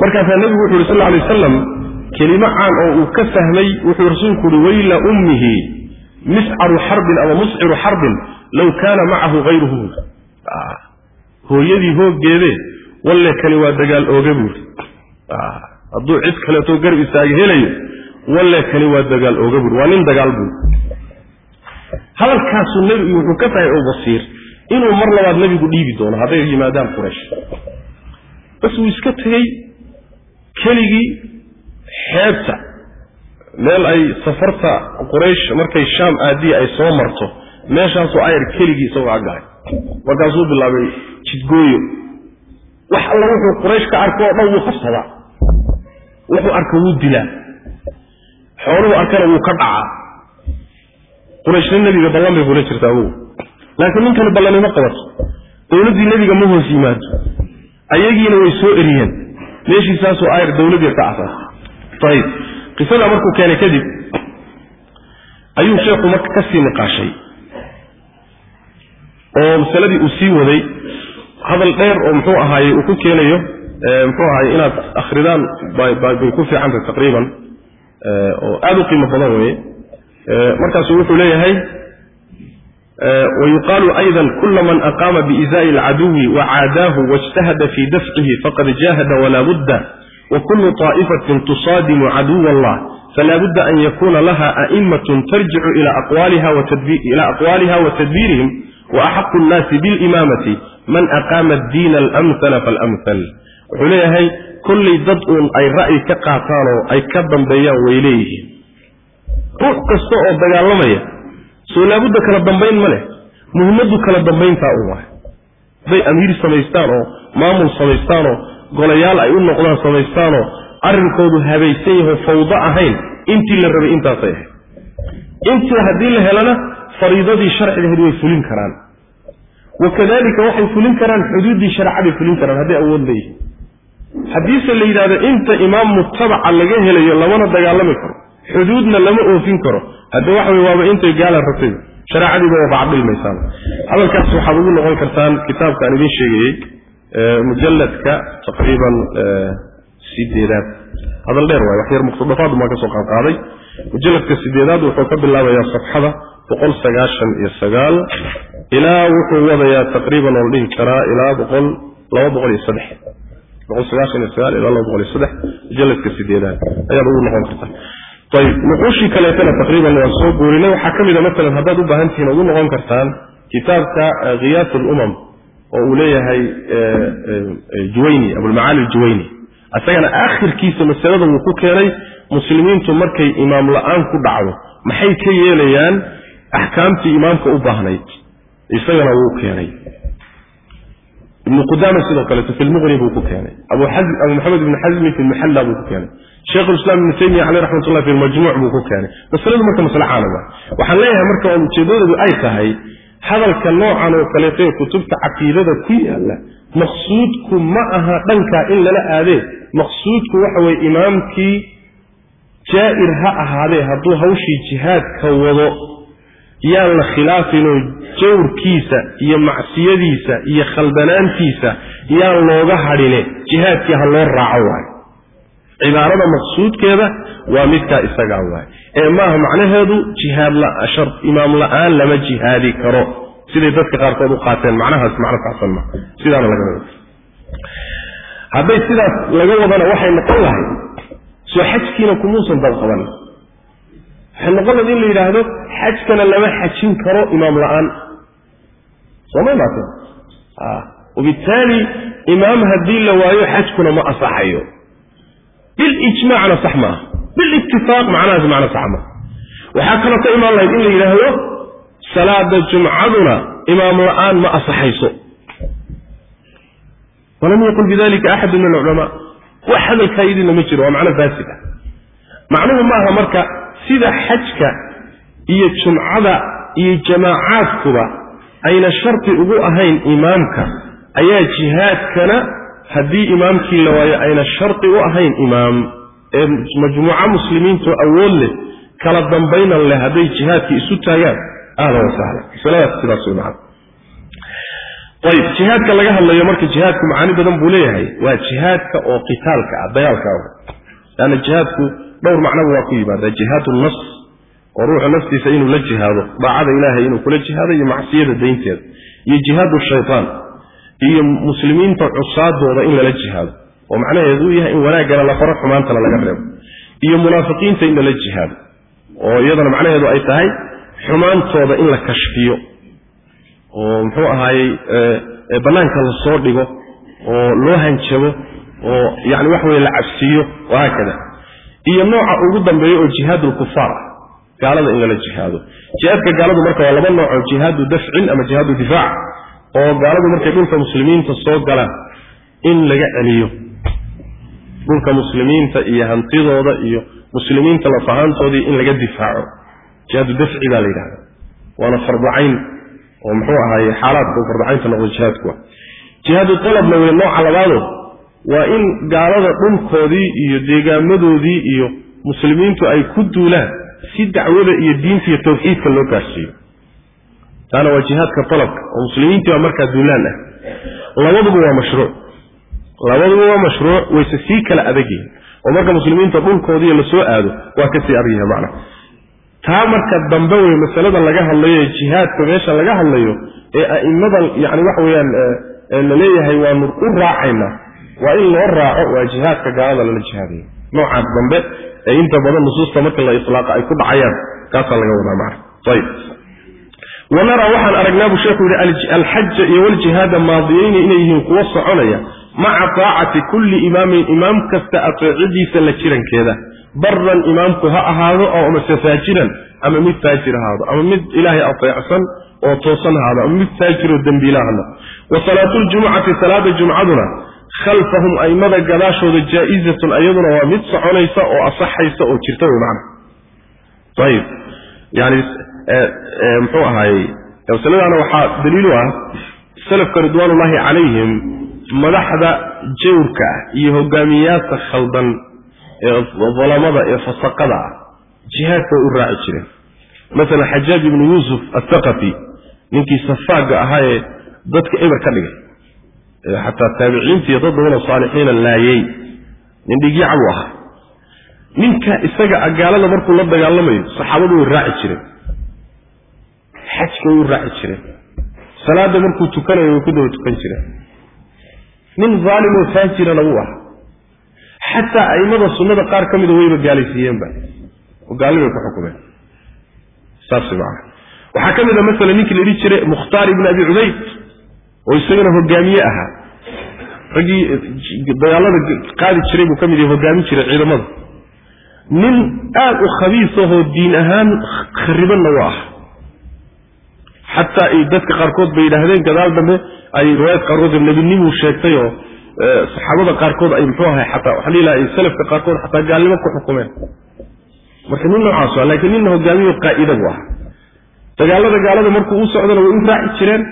markaasaa nebigu wuxu yhi sal lay wasalam kelimo caan oo uu ka fahmay wuxuu rasuulku uhi wayla ummihi miscaru xarbin ama musciru xarbin low kaana macahu hayruhu hooyadii hooggeede walle kani waa dagaal ooge buuri hadduu cid kaleetoo garab istaaga helayo walle kani waa dagaal ooge buuri waa nin dagaal buuri hadalkaasuu nebigu wuxuu ka fahmay abubasiir inuu mar labaad nebigu dhiibi doono hadday yimaadaan quraysh. Bas wuu iska tegey keligii xeebta meel ay safarta quraysh markay shaam aadiya ay soo marto meeshaasuu ayar keligii isagoo aggalay markaasuu bilaabay jidgooyo. Wax alla wuxuu quraysh ka arko oo dhan wuu qabsadaa wuxuu arka wuu dilaa xooluhu arkana wuu ka dhacaa qurayshna nebiga ballan bay kula jirtaa awow laakiin ninkani ballanimo qabato. Dowladdii nebiga ma hoos yimaado. Ayagiina way soo eriyeen. Meeshii ayar dowladii ka asaasay ayib qisada markuu keenay kadib ayuu sheekhu marka ka sii niqaashay. Oo masaladii uu sii waday hadal dheer oo muxuu ahaayey uu ku keenayo muxuu ahaayey inaad akhridaan bay ku fiicanta taqriiban oo aada u qiimo badan weeye. Markaasu wuxuu leeyahay wyuqalu ayda kula man aqaama biizaai alcaduwi wacaadaahu wاjtahada fi dafcihi faqad jahada walaa budda. وكل طائفة تصادم عدو الله فلا بد أن يكون لها أئمة ترجع إلى أقوالها, وتدبير إلى أقوالها وتدبيرهم وأحق الناس بالإمامة من أقام الدين الأمثل فالأمثل عليها كل ضدء أي رأي كقاتانو أي كبا بيان وإليه روح كستوء بيان soo laabudda kala dambayn ma leh muhimmaddu kala dambayntaa u waay hadday amiir golayaal ay u noqdaan samaystaanoo arrinkoodu habaysan yaho fawdo ahayn intii la rabay intaasay ahayd. Intii haddii la helana fariidadii sharcigahayd way fulin karaan. Wa kadalika waxay fulin karaan xuduuddii shareecaday fulin karaan hadday awood leeyihiin haddiise la yidhahdo inta imaam mutabaca laga helayo lamana dagaalami karo xuduudna lama oofin karo hadda waxa wey waaba intay gaala rabtay shareecadiiba waa bacdilmaysaan hadalkaas waxaad ugu noqon kartaan kitaabkaan idiin sheegayey mujalladka taqriiban sideedaad hadal dheer waay wax yar muqtadafaadu maa ka soo qaadqaaday. Mujalladka sideedaad wuxuu ka bilaabayaa safxada boqol sagaashan iyo sagaal ilaa wuxuu wadayaa taqriiban oo la dhihi karaa ilaa boqol laba boqol iyo saddex. Boqol sagaashan iyo sagaal ilaa laba boqol iyo saddex mujalladka sideedaad ayaad ugu noqon kartaa. Ayib nuquushii kaleetana taqriiban waan soo guurinay. Waxaa ka mid a masalan haddaad u baahan tihiin ood u noqon kartaan kitaabka khiyaas alumam oo uu leeyahay juwayni abulmacaali aljuwayni. Isagana aakhirkiisa masalada wuu ku keenay muslimiintu markay imaam la'aan ku dhacdo maxay ka yeelayaan? Axkaamtii imaamka u baahnayd isagana wuu keenay. Ibnu qudaama sidoo kaleeto fi lmuqni buu ku keenay. Abu maxamed ibni xasmi fi lmuxalla buu ku keenay. Sheekh ulislaam ibnu taymiya caleyh raxmatullah fi lmajmuuc buu ku keenay. Masaladu marka masale caana waa waxaan leeyahay marka ujeedadeedu ay tahay hadalka noocan oo kaleeto ee kutubta caqiidada ku yaalla maqsuudku ma aha dhankaa in lala aadee maqsuudku waxa weye imaamkii jaa'ir ha ahaadee hadduu hawshii jihaadka wado yaan la khilaafinoo jawrkiisa iyo macsiyadiisa iyo khaldanaantiisa yaan looga hadhine jihaadkii ha loo raaco waayo cibaarada maqsuudkeeda waa midkaa isagaa waay. Ee maaha macnaheedu jihaad imaam la'aan lama jihaadi karo. Siday dadka qaarkood u qaateen macnahaas macno saxsan ma. Sidaana laga wada hadday sidaas laga wadana waxay noqon lahay soo xajkiina kumuusan dabqaban waxay noqon lahayd in la yidhaahdo xajkana lama xajin karo imaam la'aan. Sooma imaate wabittaali imaam haddii la waayo xajkuna ma asaxayo bilijmaacna sax maaha bilitifaaq macnahaas macno sax maaha waxaa kaloo ka imaan lahayd in la yidhaahdo salaada jumcaduna imaam la'aan ma asaxayso. Walam yaqul bidalika axadu min alculamaa wax hadalkaa yidina ma jiro waa macno faasid ah. Macnuhu maaha marka sida xajka iyo jumcada iyo jamaacaadkuba ayna shardi ugu ahayn imaamka ayaa jihaadkana haddii imaamkii la waayo ayna shardi u ahayn imaam ee majmuuco muslimiintu awood leh kala dambaynan leh hadday jihaadkii isu taagaan ahlan wasahla masaladaas sidaas wey macana ayib jihaadka laga hadlayo marka jihaadku macaani badan buu leeyahay waa jihaadka oo qitaalka ah dagaalka ah. Leanna jihaadku dhowr macnaba waa ku yimaada jihaadu nafs oo ruuxu naftiisa inuu la jihaado daacada ilaahay inuu kula jihaado iyo macsiyada daynteeda iyo jihaadu shaytaan iyo muslimiinta cusaadooda in lala jihaado. Oo macnaheedu u yahay in wanaaggana la faro xumaantana laga reebo iyo munaafiqiinta in lala jihaado. Oo iyadana macnaheedu ay tahay xumaantooda in la kashfiyo. Oo muxuu ahaayey bannaanka la dhigo oo loo hanjabo oo yani waxa weye la cabsiiyo wahaakada iyo nooca ugu dambeeya oo jihaadu lkufaar ah gaalada in lala jihaado. Jihaadka gaaladu marka waa laba nooc oo jihaadu dafcin ama jihaadu difaac oo gaaladu markay dhulka muslimiinta soo galaan in laga celiyo dhulka muslimiinta iyo hantidooda iyo muslimiinta lafahaantoodii in laga difaaco. Jihaadu dafci baa la yidhahda waana farducayn oo muxuu ahaaye xaalaadka u farducaynta noqdo jihaadku jihaadu talabna wey nooca labaado waa in gaalada dhulkoodii iyo deegaamadoodii iyo muslimiintu ay ku duulaan si dacwada iyo diinta iyo tawxiidka loo gaarsiiyo taana waa jihaadka talabka oo muslimiintii baa markaa duulaan ah. Labaduba waa mashruuc. Labaduba waa mashruuc wayse sii kala adagyihin oo marka muslimiinta dhulkoodii la soo aado waa ka sii adagyaha macna. Taa marka dambe wey masalada laga hadlayo ee jihaadka meesha laga hadlayo ee a'imada yani waxa weeyaan la leeyahay waanu u raacaynaa waa in loo raaco waa jihaadka gaalada lala jihaadayo noocaas dambe ee inta badan nusuusta marka la itlaaqa ay ku dhacayaan kaasaa laga wadaa macna. Ayib wanaraa waxaan aragnaa buu sheekhu yidhi alxaja iyo waljihaada maadiyeyni inay yihiin kuwo soconaya maca taacati kulli imaamin imaam kasta ateecidiisa la jirankeeda. Baran imaamku ha ahaado oo amase faajiran ama mid faajir ahaado ama mid ilaahay ateecsan oo toosan ahaado ama mid faajiroo dembiila hano wa salaatuljumucati salaada jumcaduna khalfahum aimada gadaashooda jaa-izatun ayaduna waa mid soconaysa oo asaxaysa oo jirta wey macana muxuu ahaayey masaladaana waxaa daliilu ah salafka ridwaanullaahi calayhim madaxda jawrka ah iyo hogaamiyayaasha khaldan ee dalamada ee fasaqada ah jihaadka way u raaci jireen masalan xajaaj ibnu yuusuf athaqafi ninkii safaaga ahaa ee dadka eber ka dhigay xataa taabiciinta iyo dad badanoo saalixiina laayey nin dhigyaca buu ahaa ninka isaga gaalada markuu la dagaalamayo saxaabadu way raaci jireen xajka u raaci jireen salaada markuu tukanayo way ku daba tukan jireen nin zaalimoo faajirana wuu ahaa xataa aimada sunnada qaar ka mida wayba gaalaysiiyeenba. Oo gaalibay ku xukumeen. Saas maana waxaa ka mid a masala ninkii la dhihi jiray mukhtaar ibni abi cubayd oo isagana hogaamiye ahaa. Raggii dagaalada qaadi jiray buu ka mid yahay hogaamin jiray ciidamada nin aada u khabiis ahoo diin ahaan kharibanna waa ah xataa ay dadka qaarkood bay yidhaahdeen gadaal dambe ay riwaayad qaarkood nebinimuu sheegtay oo saxaabada qaarkood ay muxuu ahay xataa waxaa la ilaha salafka qaarkood xataa gaalnimo ku xukumeen. Marka nin noocaas waa laakiin ninna hogaamiyo qaa'ida buu ahaa. Dagaalada gaalada markuu u socdana way u raaci jireen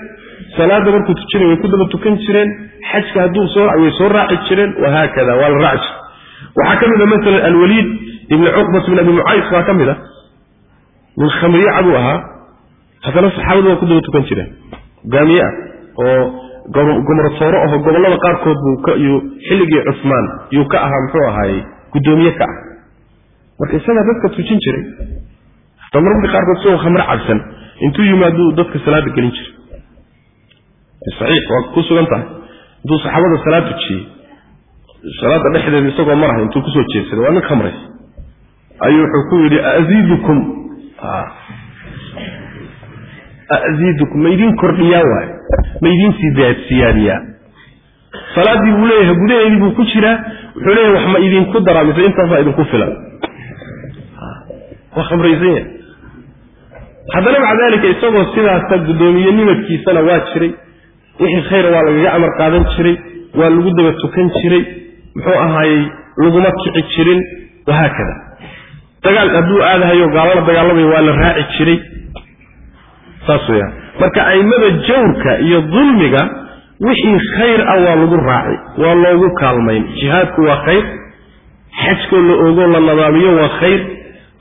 salaada markuu tujinay way ku daba tukan jireen xajka hadduu soo way soo raaci jireen wahaakada waa la raaci jire waxaa ka mid a masalan alwaliid ibni cuqbat ibn abi mucays baa ka mid a nin khamriye ahaa haddana saxaabadu waa ku daba tukan jireen. Hogaamiye ah oo gomratooro aho gobollada qaarkood buu xilligii cusmaan yuu ka ahaa muxuu ahaayey guddoomiye ka ah. Marka isagaa dadka tujin jiray hataa marmarka qaarkood isagoo khamre cabsan intuu yimaaduu dadka salaada gelin jiray. Saxiix waa ku sugan tahay. Intuu saxaabada salaad tujiyey salaada dhexdeeda isagoo marahay intuu ku soo jeedsaday waa nin khamrays ayuu wuxuu ku yidhi aziidukum aziidukum ma idin kordhiyaa waay ma idin siyaadiyaa salaaddii buu leeyahay gudaheedii buu ku jiraa wuxuu leeyahay wax ma idinku daraa mise intaasaa idinku filan waa khamraysan yahay haddana maca daalika isagoo sidaasa guddoomiye waa jiray wixii khayra waa lagaga amar qaadan jiray waa lagu daba tukan jiray muxuu ahaayey laguma kici jirin wahaakada dagaal hadduu aadahayo gaalada dagaalamaya waa la raaci jiray saas weyaan marka a'immada jawrka iyo dulmiga wixii khayr ah waa lagu raaci waa loogu kaalmayn. Jihaadku waa khayr xajkoo la ogo la nadaamiyo waa khayr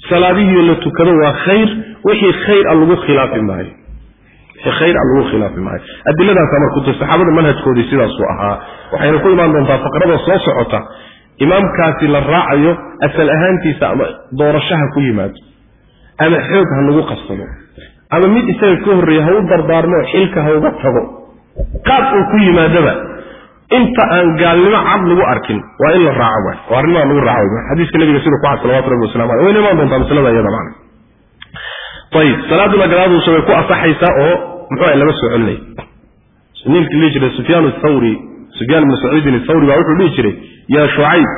salaadihiio la tukado waa khayr wixii khayr a lagu khilaafi maayo. Khayr a lagu khilaafi maayo. Adiladaasa markutay saxaabada manhajkoodii sidaasuu ahaa. Waxayna ku imaan doontaa faqrada soo socota imaamkaasi la raacayo asal ahaantiisa ama doorashaha ku yimaado ama xoog ha lagu qabsado ama mid isaga ka horreeya ha u dardaarmo xilka ha uga tago. Qaab uu ku yimaadaba inta aan gaalnimo cad lagu arkin waa in la raaco waay. Waa arrimaha lagu raaco waay. Xadiiska nabiga sida ku cad salawatu rabbi wasalam aleh wayna imaan doontaa masalada iyada macna. Ayib salaaduna gadaadusha way ku asaxaysaa oo muxuu ah lama soo celinay. Ninkii dhihi jiray sufyaan athawri sufyaan ibnu saciidin athawri baa wuxuu dhihi jiray yaa shucayb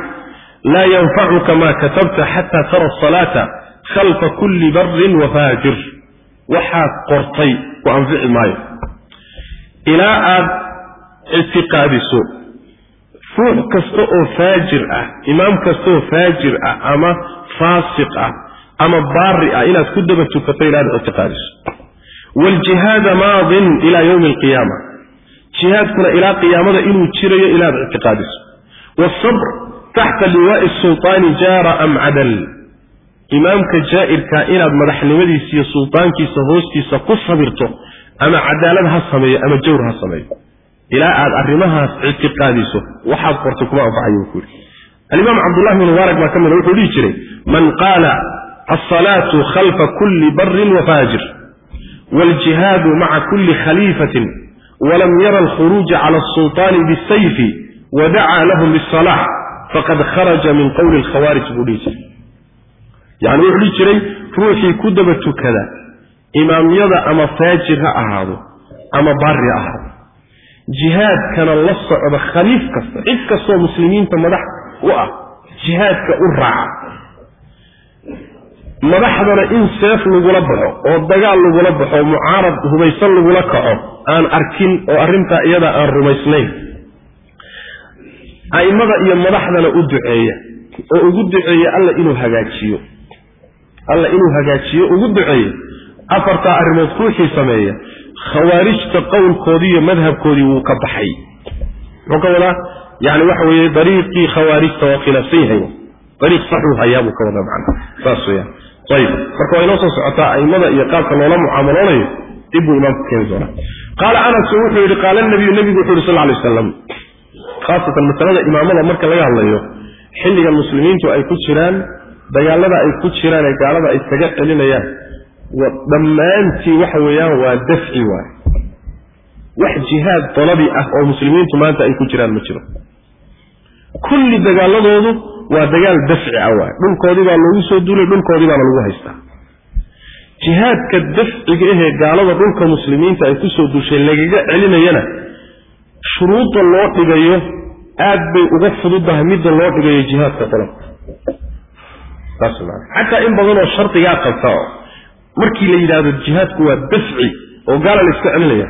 laa yanfacuka ma katabta xata tara asalaata khalfa kulli barin wa faajir waxaad qortay ku anfici maayo. Ilaa aad ictiqaadiso ruux kasta oo faajir ah imaam kasta oo faajir ah ama faasiq ah ama baari ah inaad ku daba tukato ilaa aad ictiqaadiso waaljihaada maadin ilaa yowmi alqiyaama. Jihaadkuna ilaa qiyaamada inuu jirayo ilaa aad ictiqaadiso waalsabr taxta liwaai sulطaani jaara am cadal imaamka jaa'irkaa inaad madaxnimadiisa iyo sultaankiisa hoostiisa ku sabirto ama cadaalad ha sameeyo ama jawr ha sameeyo. Ilaa aad arrimahaas ictiqaadiso waxaad qortay kuma anfacayo ku yidhi. Alimaam cabdullahi bn mubaarak baa ka mida wuxuu dhihi jiray man qaala alsalaatu khalfa kulli barin wafaajir waaljihaadu maca kulli khaliifatin walam yara alkhuruuja cala alsulطaani bisayfi wadacaa lahum bisalaax faqad kharaja min qowli alkhawaarij buu dhihi jiray yani wuxuu dhihi jiray ruuxii ku daba tukada imaamyada ama faajir ha ahaado ama baari ha ahaado. Jihaadkana la socda khaliif kasta cid kastoo muslimiinta madax u ah jihaadka u raaca. Madaxdana in seef lagula baxo oo dagaal lagula baxo mucaarad hubaysan lagula kaco aan arkin oo arrintaa iyadaa aan rumaysnayn. A'immada iyo madaxdana u duceeya oo ugu duceeya alla inuu hagaajiyo alla inuu hagaajiyo ugu duceeya afartaa arrimood ruuxii sameeya khawaarijta qowlkoodii iyo madhabkoodii wuu ka baxay. Muxuu ka wadaa? Yani waxa weeye dariiqii khawaarijta waa khilaafsan yahay. Dariiq saxuu hayaa buu ka wadaa macna saas weyaan ayib marka waa inoo soo socotaa a'immada iyo qaabka loola mucaamaloonayo dib buu imaamku keeni doonaa. Qaala anasu wuxuu yidhi qaala nabiyu nebigu wuxu yidhi sal lay wasalam khaasatan masalada imaamada marka laga hadlayo xilligan muslimiintu ay ku jiraan dagaalada ay ku jiraan ee gaalada ay isaga celinayaan. Dhammaantii waxa weeyaan waa dafci waay. Wax jihaad dalabi ah oo muslimiintu maanta ay ku jiraan ma jiro. Kulli dagaaladoodu waa dagaal dafci ah waay. Dhulkoodii baa loogu soo duulay dhulkoodii baana lagu haystaa. Jihaadka dafciga ahee gaalada dhulka muslimiinta ay ku soo duushay lagaga celinayana shuruudda loo dhigayo aad bay uga fududahay midda loo dhigayo jihaadka maa xataa in badanoo shardigaa qabta oo markii la yidhaahdo jihaadku waa dafci oo gaala la iska celinaya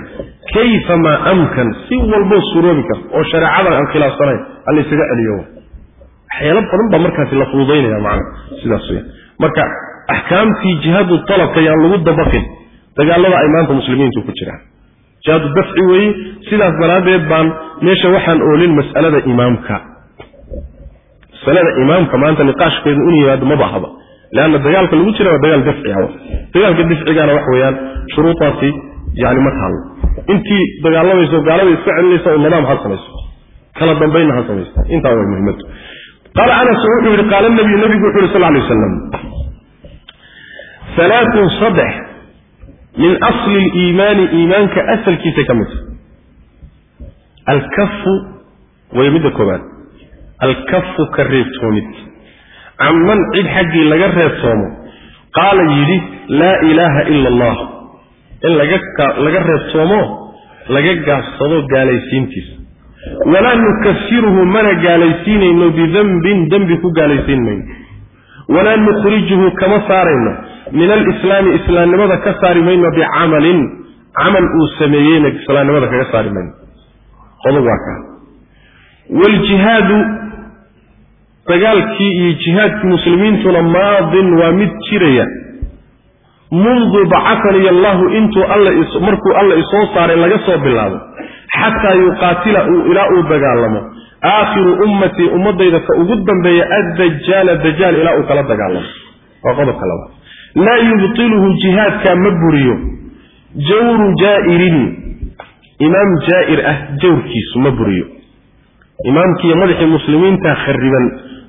kayfa maa amkan? Si walboo suroobi karta oo shareecadan aan khilaafsanayn ha la ysaga celiyo. Waxyaalo badan baa markaasi la fududaynaya macana sidaas weya marka axkaamtii jihaadu talabka yaan lagu dabaqin dagaalada ay maanta muslimiintu ku jiraan. Jihaadu dafci weeye sidaas daraaddeed baan meesha waxaan oolin mas'alada imaamka masalada imaamka maanta niqaashkeedu inu yimaado maba ahaba leanna dagaalka lagu jira waa dagaal dafci ah. Dagaalka dafcigaana wax weeyaan shuruudaasi yani ma taalo intii dagaalamayso gaalada iska celinaysa oo nidaam ha samayso. Kala dambaynna ha samayso. Intaa way muhiimadu qaala anas wuxuu yidhi qaala nabiyu nabigu wuxu yhi sal lay waslam alaatun saddex min asli liimaani iimaanka asalkiisa ka midta alkafu way midda koobaad alkafu ka reebtoomid canman cid xaggii laga reebtoomo qaala yidhi laa ilaaha ila allah in laga reebtoomo laga gaabsado gaalaysiintiisa walaa nukafiruhu mana gaalaysiinayno bidembin dembi ku gaalaysiin mayno walaa nukhrijuhu kama saarayno. Min alislaami islaamnimada ka saari mayno bicamalin. Camal uu sameeyeyna islaamnimada kaga saari mayno qodob waa kaa waaljihaadu dagaalkii iyo jihaadkii muslimiintuna maadin waa mid jiraya. Mundu bacataniy allahu intuu markuu alla isoo saaray laga soo bilaabo xataa yuqaatila ilaa uu dagaalamo. Aakhiru ummatii ummadayda ka ugu dambeeya addajaala dajaal ilaa uu kala dagaalamo. Waa qodobka labaad laa yubtiluhu jihaadkaa ma buriyo. Jawru jaa'irin. Imaam jaa'ir ah jawrkiisu ma buriyo. Imaamkiiyo madaxii muslimiinta khariban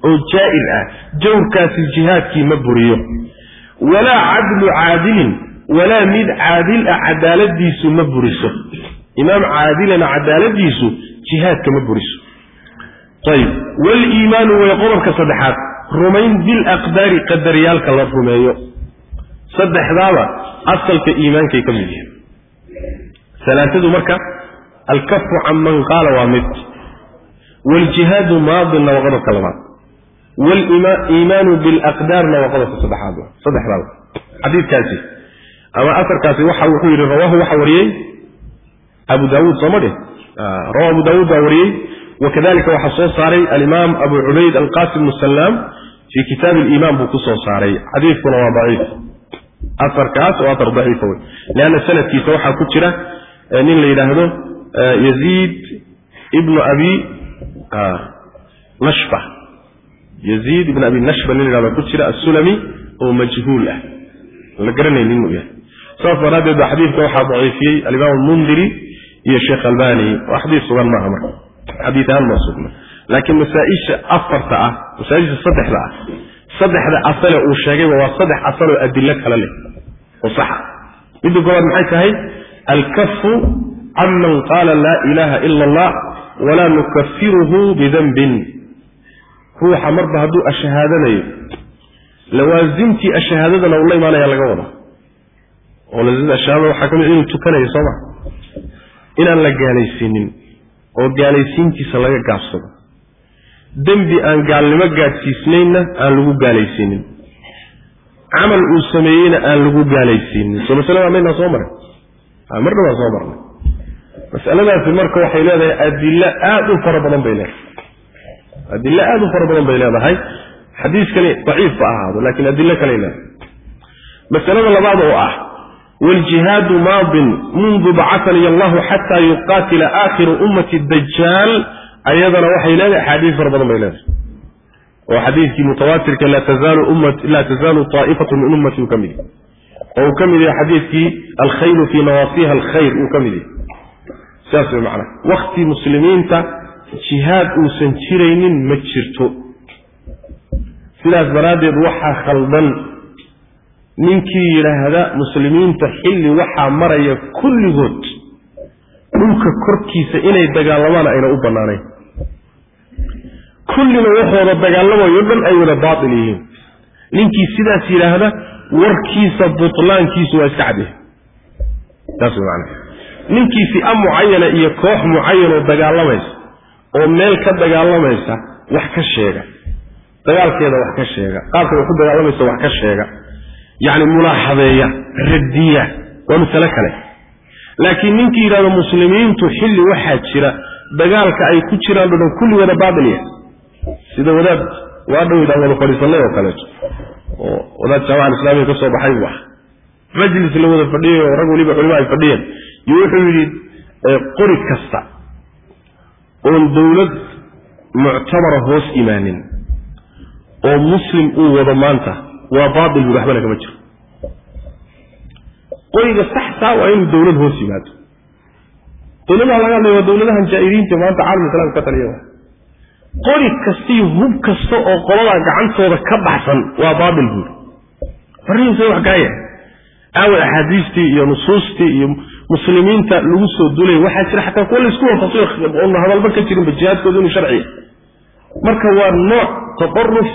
oo jaa'ir ah jawrkaasi jihaadkii ma buriyo. Walaa cadlu caadilin walaa mid caadil ah cadaaladiisu ma buriso. Imaam caadilana cadaaladiisu jihaadka ma buriso. Ayib waliimaanu way qodobka saddexaad rumayn bilaqdaari qadariyaalka la rumeeyo. Saddexdaaba asalka iimaankay ka mid yihiin. Salaatadu marka alkafu can man qaala waa mid. Waaljihaadu maadinna waa qodobka labaad waliimaanu bilaqdaarna waa qodobka saddexaad saddexdaaba xadiidkaasi ama asarkaasi waxa wuxuu yidhi rawaahu waxa wariyey abu daawuud sooma dheh abu daawuud baa wariyey wakadalika waxaa soo saaray alimaam abu cubayd alqasim bnu salaam fii kitaabi aliimaan buu ku soo saaray xadiidkuna waa daciif asarkaas oo asar daciifa wey leanna sanadkiisa waxaa ku jira nin la yidhaahdo yaziid ibnu abi nashba yaziid ibn abi nashba nin la yhahdo ku jira assulami oo majhuul ah. La garanaynin inuu yahay saas daraaddeed ba xadiidka waxaa daciifiyey alimaam almundiri iyo sheekh albani. Waa xadiis sugan maaha marka. Xadiid ahaan ma sugna laakiin masaa-isha afarta ah masaa-isha saddexda ah saddexda asale uu sheegayba waa saddex asal oo adilo kale leh oo saxa midda koowaad maxay tahay? Alkafu can man qaala laa ilaaha ila allah walaa nukafiruhu bidanbin ruuxa marba hadduu ashahaadanayo lawaasimtii ashahaadadana ula imaanaya laga wada oo ashahaadada waxaa ka mid inuu tukanayo soo ma? Inaan la gaalaysiinin oo gaalaysiintiisa laga gaabsado. Dembi aan gaalnimo gaadhsiisnaynna aan lagu gaalaysiinin camal uu sameeyeyna aan lagu gaalaysiinin soo masalada maynaa soo maray. Marna waan soo marnay. Masaladaasi marka waxay leedahay adilo aada u fara badan bay leedahay adilo aada u fara badan bay leedahay. Xadiiskani daciif ba ahaado laakiin adilo kaley leedahay. Masalada labaad oo ah waaljihaadu maadin mundu bacataniy allahu xataa yuqaatila aakhiru ummati dajaal ayadana waxay leedahay axaadiis fara badan bay leedahay. Oo xadiidkii mutawaatirka laa tazaalu taa'ifatu min ummati uu ka mid yahay oo uu ka mid yahay xadiidkii alkhayru fii nawaasiha alkhayr uu ka mid yahay. Saas way macnaha. Wakti muslimiinta jihaad uusan jiraynin ma jirto. Sidaas daraaddeed waxaa khaldan ninkii yidhaahda muslimiinta xilli waxaa maraya kulligood dhulka korkiisa inay dagaalamaan ayna u bannaanayn. Kullina waxooda dagaalamayo dhan ay wada baatil yihiin. Ninkii sidaas yidhaahda warkiisa butlaankiisu waa iska cadyahay saas way macnaha. Ninkii fi'a mucayana iyo koox mucayanoo dagaalamaysa oo meel ka dagaalamaysa wax ka sheega. Dagaalkeeda wax ka sheega. Qaabka wax ku dagaalamaysa wax ka sheega. Yacni mulaaxadeeya radiya waa masale kale. Laakiin ninkii yidhahdo muslimiintu xilli waxaa jira dagaalka ay ku jiraan o dhan kulligooda baatil yahay. Sida wadaad waa dhowydaan wada fadhiisanay oo kaleeto oo wadaad jaamaca alislaamiga ka baxay buu ah majlis la wada fadhiyay oo rag weliba culimo ay fadhiyeen. Iyo wuxuu yidhi qori kasta oon dowlad muctabara hoos imaanin oo muslim uu wado maanta waa baatil buri waxbana kama jiro. Qoriga saxtaa waa inuu dowlad hoos yimaado dowladaha laga hadlaya waa dowladahan jaa'iriinta maanta caalam islaamka ka taliya qori kastiyo hub kasta oo qoladaa gacantooda ka baxsan waa baabil buuri warrihiisa wax kaaya aaway axaadiistii iyo nusuustii iyo muslimiinta lagu soo dulay waxaa jira xataa kuwa laysku waafaqsay oona hadalba ka jirinba jihaadkooda inuu sharciya marka waa nooc taqaruf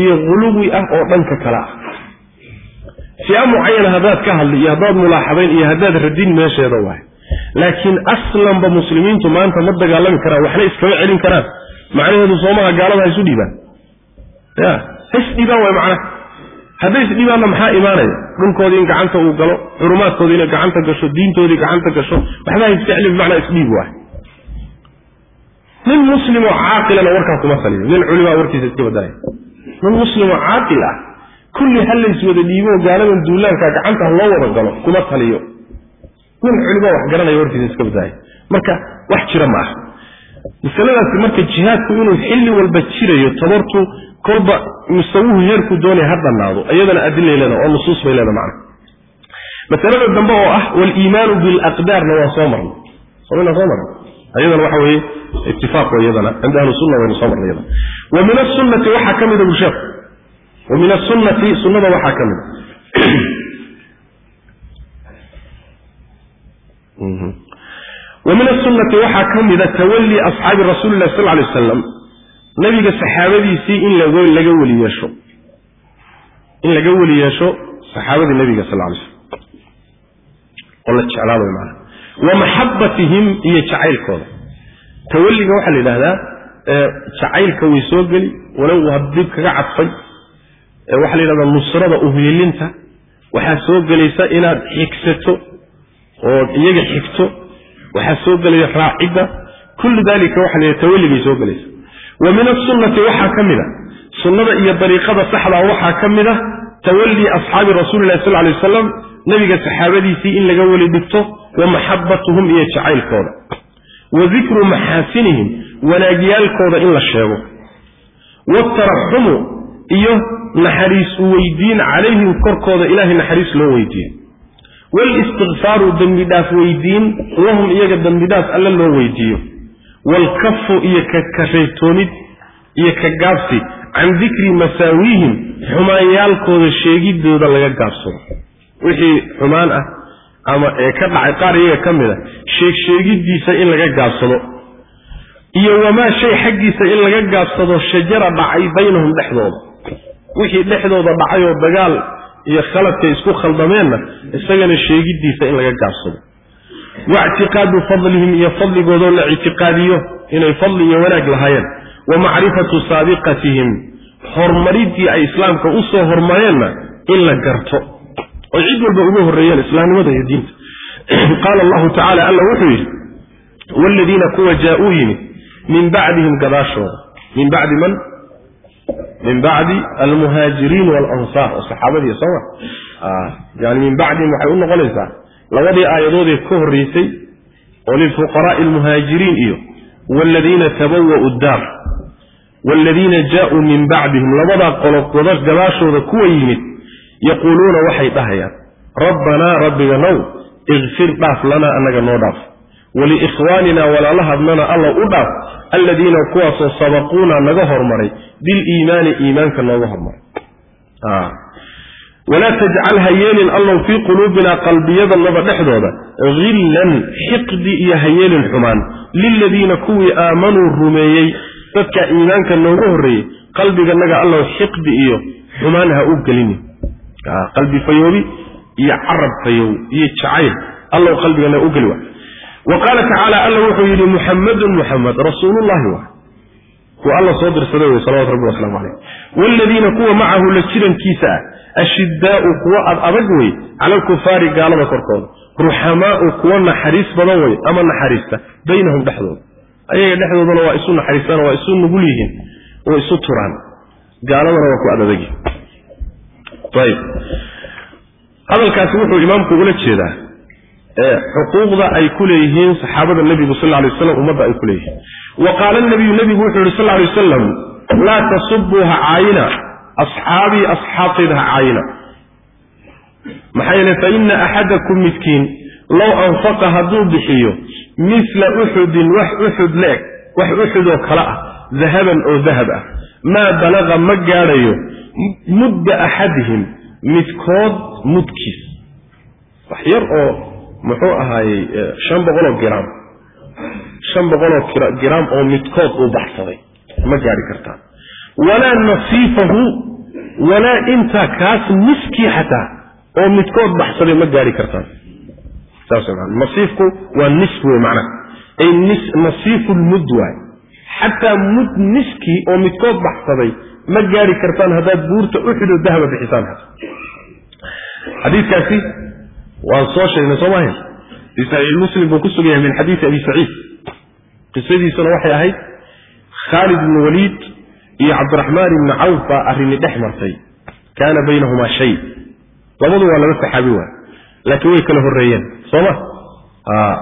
iyo huluwi ah oo dhanka kale ah. Fi'a mucayana haddaad ka hadli iyo haddaad mulaaxadayn iyo haddaad radin meesheeda waay laakiin aslanba muslimiintu maanta ma dagaalami karaan waxna iskama celin karaan. Macnaheedu soomaha gaalada ha isu dhiibaan. Ya ha isdhiibaan waay macnaha hadday isdhiibaanna maxaa imaanaya? Dhulkoodii in gacanta uu galo xurumaadkoodii inay gacanta gasho diintoodii gacanta gasho waxba ha iska celin bimacnaa isdhiib waay. Nin muslim oo caaqilana warkaa kuma saliyo nin culimaa warkiisa iska badalaya nin muslim oo caaqil ah kulli ha wada dhiibo gaaladan duulaanka gacanta loo wada galo kuma taliyo nin culimaa wax garanaya warkiisa iska badalaya marka wax jira ma masaladaasi marka jihaadku inuu xilli walba jirayo tabartu kolba musawuhu heerku doonay ha dhannaado iyadana adilay leedaha oo nusuus bay leedaha macna. Masalada dambe oo ah waliimaanu bilaqdaarna waa soo marnay. Somayna soo marnay. Ayadana waxa weeye itifaaq iyadana cinda ahli sunna waynu soo marnay iyadana wa min asunnati waxaa ka mida busheekh wa min asunnati sunnada waxaa ka mida wa min asunnati waxaa ka mida tawalli asxaabi rasuuli illahi sal alay wasalam nabiga saxaabadiisii in laga weli yeesho. In laga weli yeesho saxaabadii nabiga sal alay slam oo la jeclaado maana wa maxabbatihim iyo jacaylkooda. Tawalliga waxaa la yidhahdaa jacaylka way soo geli walow waa dib kaga cadfay. Waxaa la yidhahdaa nusrada uhiilinta waxaa soo gelaysa inaad xigsato oo iyaga xigto. Waxaa soo gelaya raacidda kullu dalika waxa la yidhahda tawalligay soo gelaysa wa min asunnati waxaa ka mid a. Sunnada iyo dariiqada saxdaa waxaa ka mid a. Tawallii asxaabi rasuulillahi sal alay wasalam nabiga saxaabadiisii in laga weli dhigto wa maxabbatuhum iyo jacaylkooda. Wa dikru maxaasinihim wanaagyaalkooda in la sheego. Wataraxumu iyo naxariis u weydiin calayhim korkooda ilaahay naxariis loo weydiiyo walistikfaaru dembi dhaaf weydiin lahum iyaga dembi dhaaf alle loo weydiiyo waalkafu iyo ka reebtoonid iyo ka gaabsi can dikri masaawiihim xumaanyaalkooda sheegidooda laga gaabsado wixii xumaan ah ama ee ka dhacay qaar iyaga ka mid a sheeg sheegiddiisa in laga gaabsado iyo wamaa shay xaggiisa in laga gaabsado shajara dhacay baynahum dhexdooda wixii dhexdooda dhacay oo dagaal iyo khaladkay isku khaldameenna isagana sheegiddiisa in laga gaabsado waictiqaadu fadlihim iyo fadligoodoo la ictiqaadiyo inay fadli iyo wanaag lahaayeen. Wa macrifatu saabiqatihim. Horumaridii ay islaamka u soo hormareenna in la garto. Oy cid walba uga horreeyeen islaamnimada iyo diinta. Qaala allahu tacala alla wuxuu yidhi waaladiina kuwa jaa-uu yimid min bacdihim gadaashooda. Min bacdi man? Min bacdi almuhaajiriin waalansaar oo saxaabadii sooma yani min bacdihim waxay u noqonaysaa labadii aayadoodee ka horreysay oo lilfuqaraai almuhaajiriin iyo waaladiina tabawa'u daar waaladiina jaa-uu min bacdihim labadaa qologoda gadaashooda kuwa yimid yaquuluuna waxay dhahayaan rabbanaa rabbiga now ikfir dhaaf lanaa annaga noo dhaaf. Waliikhwaaninaa walaalahadnana alla u dhaaf alladiina kuwaasoo sabaquuna naga hormaray biliimaani iimaanka nooga hormaray walaa tajcal ha yeelin allow fii quluubinaa qalbiyadanada dhexdooda hillan xiqdi iyo ha yeelin xumaan liladiina kuwii aamanuu rumeeyey dadka iimaanka nooga horreeyey qalbiganaga allow xiqdi iyo xumaan ha u gelini. Qalbi fayoobi iyo carab fayow iyo jacayl allow qalbiganaga u geli wa. Wa qaala tacaala alla wuxuu yidhi muxamadun muxamed rasuulullahi wa. Kuwa alla soo dirsaday wey salawatu rabbi wasalaamu caleyh waaladiina kuwa macahu la jirankiisa ah ashiddaau kuwa ad adag wey cala alkufaari gaalada korkooda. Ruxamaau kuwa naxariis badan wey ama naxariista baynahum dhexdooda. Ayaga dhexdoodana waa isu naxariistaan waa isu nugul yihiin oo isu turaan. Gaaladana waa ku adadagi. Ayib. Hadalkaasi wuxuu imaamku ula jeedaa xuquuqda ay ku leeyihiin saxaabada nebigu sal lay waslam ummadda ay ku leeyihiin. Wa qaala nabiyu nebigu wuxuu yihi sal lay wasalam laa tasubuu caayina asxaabii asxaabtayda ha caayina maxaa yeele fa ina axadakum midkiin low anfaqa hadduu bixiyo misla uxudin wax uxud leeg wax uxud oo kale ah dahaban oo dahab ah maa balaqa ma gaadhayo mudda axadihim midkood mudkiis wax yar oo muxuu ahaayey shan boqoloo giraam shan boqoloo giraam oo midkood uu baxsaday ma gaadhi kartaan walaa nasiifahu walaa intaa kaas niskii xataa oo midkood baxsaday ma gaadhi kartaan. Nasiifku waa nisf wey macnaha ay nasiifu lmud waay. Xataa mud niskii oo midkood baxsaday ma gaadhi kartaan haddaad buurta uxud oo dahaba bixisaan xadiikaasi waan soo sheegnay soo maaha fi saxiix muslim buu ku sugan yahay min xadiisi abi saciid. Qisadiisuna waxay ahayd khaalid ibni waliid iyo cabdiraxmaan ibni cawf baa arrini dhex martay. Kaana baynahumaa shay. Labadu waa laba saxaabi waay laakiin way kala horreeyeen. Soo ma?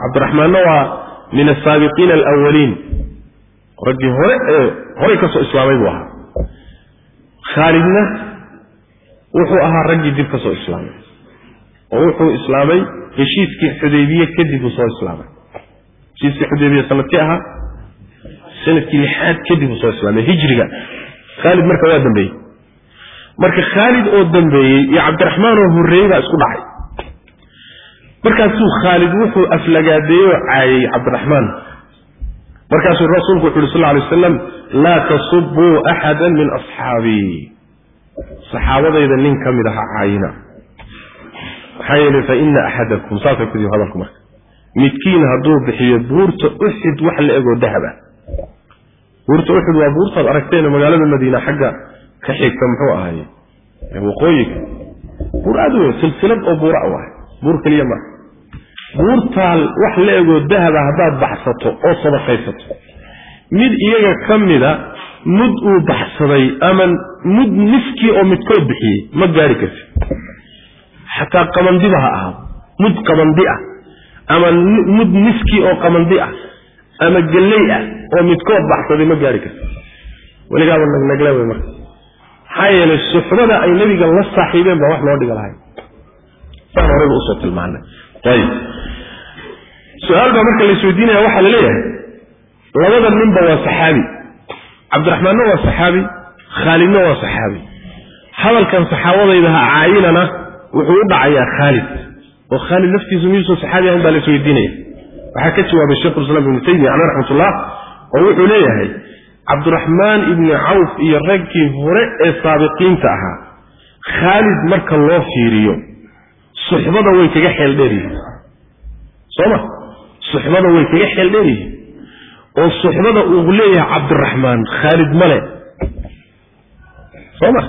Cabdiraxmaanna waa min asaabiqiina alawaliin raggii hore ee horey ka islaamay buu ahaa. Khaalidna wuxuu ahaa raggii dib ka islaamay. Oo wuxuu islaamay heshiiskii xudaybiye kadib uu soo islaamay. Heshiiskii xudaybiye sannadkii ahaa sannadkii lixaad kadib uu soo islaamay hijriga. Khaalid marka waa dambeeyey. Marka khaalid oo dambeeyey iyo cabdiraxmaan oo horreeyey baa isku dhacay. Markaasuu khaalid wuxuu aflagaadeeyey oo caayay cabdiraxmaan. Markaasuu rasuulku wuxu uhi sal lla alay wasalam laa tasubuu axada min asxaabii saxaabadayda nin ka mid aha caayina. Maxaa yeelay fa ina axadakum saasay ku dihi hadalku marka. Midkiin hadduu bixiyo buurta uxud wax la egoo dahaba buurta uxud waa buurtaad aragteen magaalada madiina xagga ka xigta muxuu ahaye waqooyiga. Buur aad weyn silsilad oo buura u ahay buur keliya maa buurtaal wax la egoo dahaba haddaad baxsato oo sadaqaysato mid iyaga ka mida mud uu baxsaday ama mud niskii oo midkood bixiyey ma gaari karti xataa qabandiba ha ahaado. Mud qabandi ah. Ama mud niskii oo qabandi ah. Ama galley ah oo midkood baxsaday ma gaari karti weligaaba nagnagla wey marka. Maxaa yeelay suxbada ay nebiga la saaxiibeen baa wax loo dhiga lahay saan horeyba u soo tilmaanay. Ayib su'aal baa marka laisweydiinaya waxaa la leeyahay. Labada ninba waa saxaabi. Cabdiraxmaanna waa saxaabi khaalidna waa saxaabi. Hadalkan saxaabadaydaha caayinana wuxuu u dhacayaa khaalid. Oo khaalid laftiisu miyuusan saxaabi ahayn baa la waxaa ka jawaabay sheikhulislaam ibnu taymiya caleyh raxmatullah oo wuxuu leeyahay cabdiraxmaan ibni cawf iyo raggii hore ee saabiqiinta ahaa khaalid marka loo fiiriyo suxbada way kaga xeel dheer yihiin. Soo ma suxbada way kaga xeel dheer yihiin? Oo suxbada uu leeyahay cabdiraxmaan khaalid male soo ma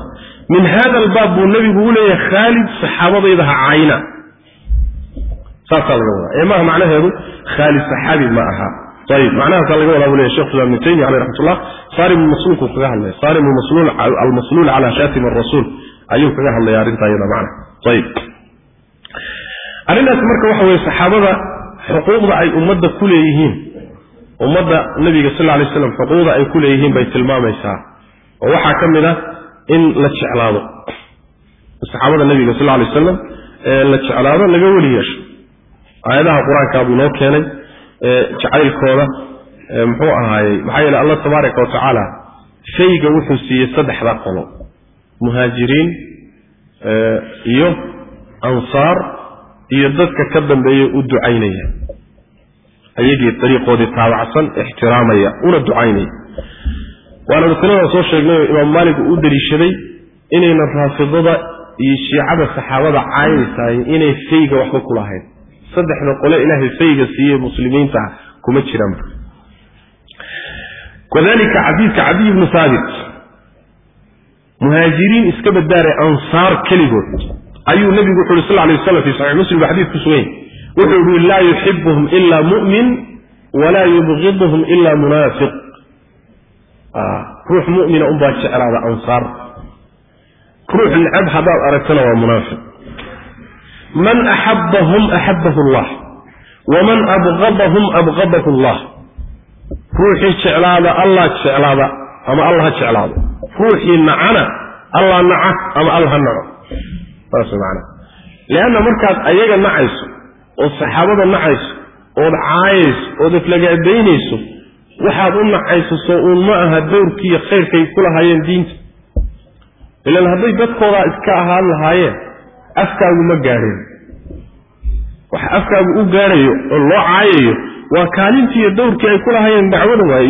min hada albaab buu nebigu u leeyahay khaalid saxaabadayda ha cayna. Saasaa laga wadaa ee maaha macnaheedu? Khaalid saxaabi ma aha ayib macnahaasaa laga wadaa buu leyahy shekh islam ibnu taymiya caleyh raxmatullah sarim masluulku kaga hadlaya sarim almasluul cala shatim arasuul ayuu kaga hadlaya arrintaa iyada macna. Ayib arrintaas marka waxa weye saxaabada xuquuqda ay ummadda ku leeyihiin ummadda nabiga sal lay slam xuquuqda ay ku leeyihiin bay tilmaamaysaa. Oo waxaa ka mid a in la jeclaado. Saxaabada nabiga sal lay wasalam ee la jeclaado laga weli yeesho. Aayadaha qur'aankaa inoo keenay jacaylkooda muxuu ahaayey maxaa yeele allah tabaaraka watacaala shayga wuxuu siiyey saddexda qolo. Muhaajiriin iyo ansaar iyo dadka ka dambeeya u ducaynaya. Ayagii dariiqoodii taabacsan ixtiraamaya una ducaynaya. Waana masalada soo sheegnay oo imaam maalik uu u daliishaday inaynan raafidada iyo shiicada saxaabada caayaysahay inay fayga waxba ku lahayn saddexda qole ilaahay fayga siiyey muslimiinta kuma jiraanba kadalika xadiidka cadiy bnu haabit muhaajiriin iska badaaray ansaar keligood. Ayuu nebigu wuxu uhi sal lay waslam fi saxix muslim ba xadid ku sugan wuxuu yihi laa yuxibuhum ila mu'min walaa yubgiduhum ila munaafiq. Ruux mu'mina unbaa jeclaada ansaar. Ruux necab haddaad aragtana waa munaafiq man axabahum axabahu allah waman abgadahum abgadahu allah ruuxii jeclaada allah jeclaada ama alla ha jeclaado. Ruuxii nacana allah naca ama alla ha naco. Saas macana leanna markaad ayaga nacayso ood saxaabada nacayso ood caayayso ood aflagaadaynayso waxaad u nacaysaso uun ma aha dowrkiiyo khayrkay ku lahaayeen diinta. Ilan hadday dadkoodaa iska ahaan lahaayeen afkaagu ma gaadheen waxa afkaagu u gaadhayo oo loo caayayo waa kaalintii iyo dowrkii ay ku lahaayeen dacwada waay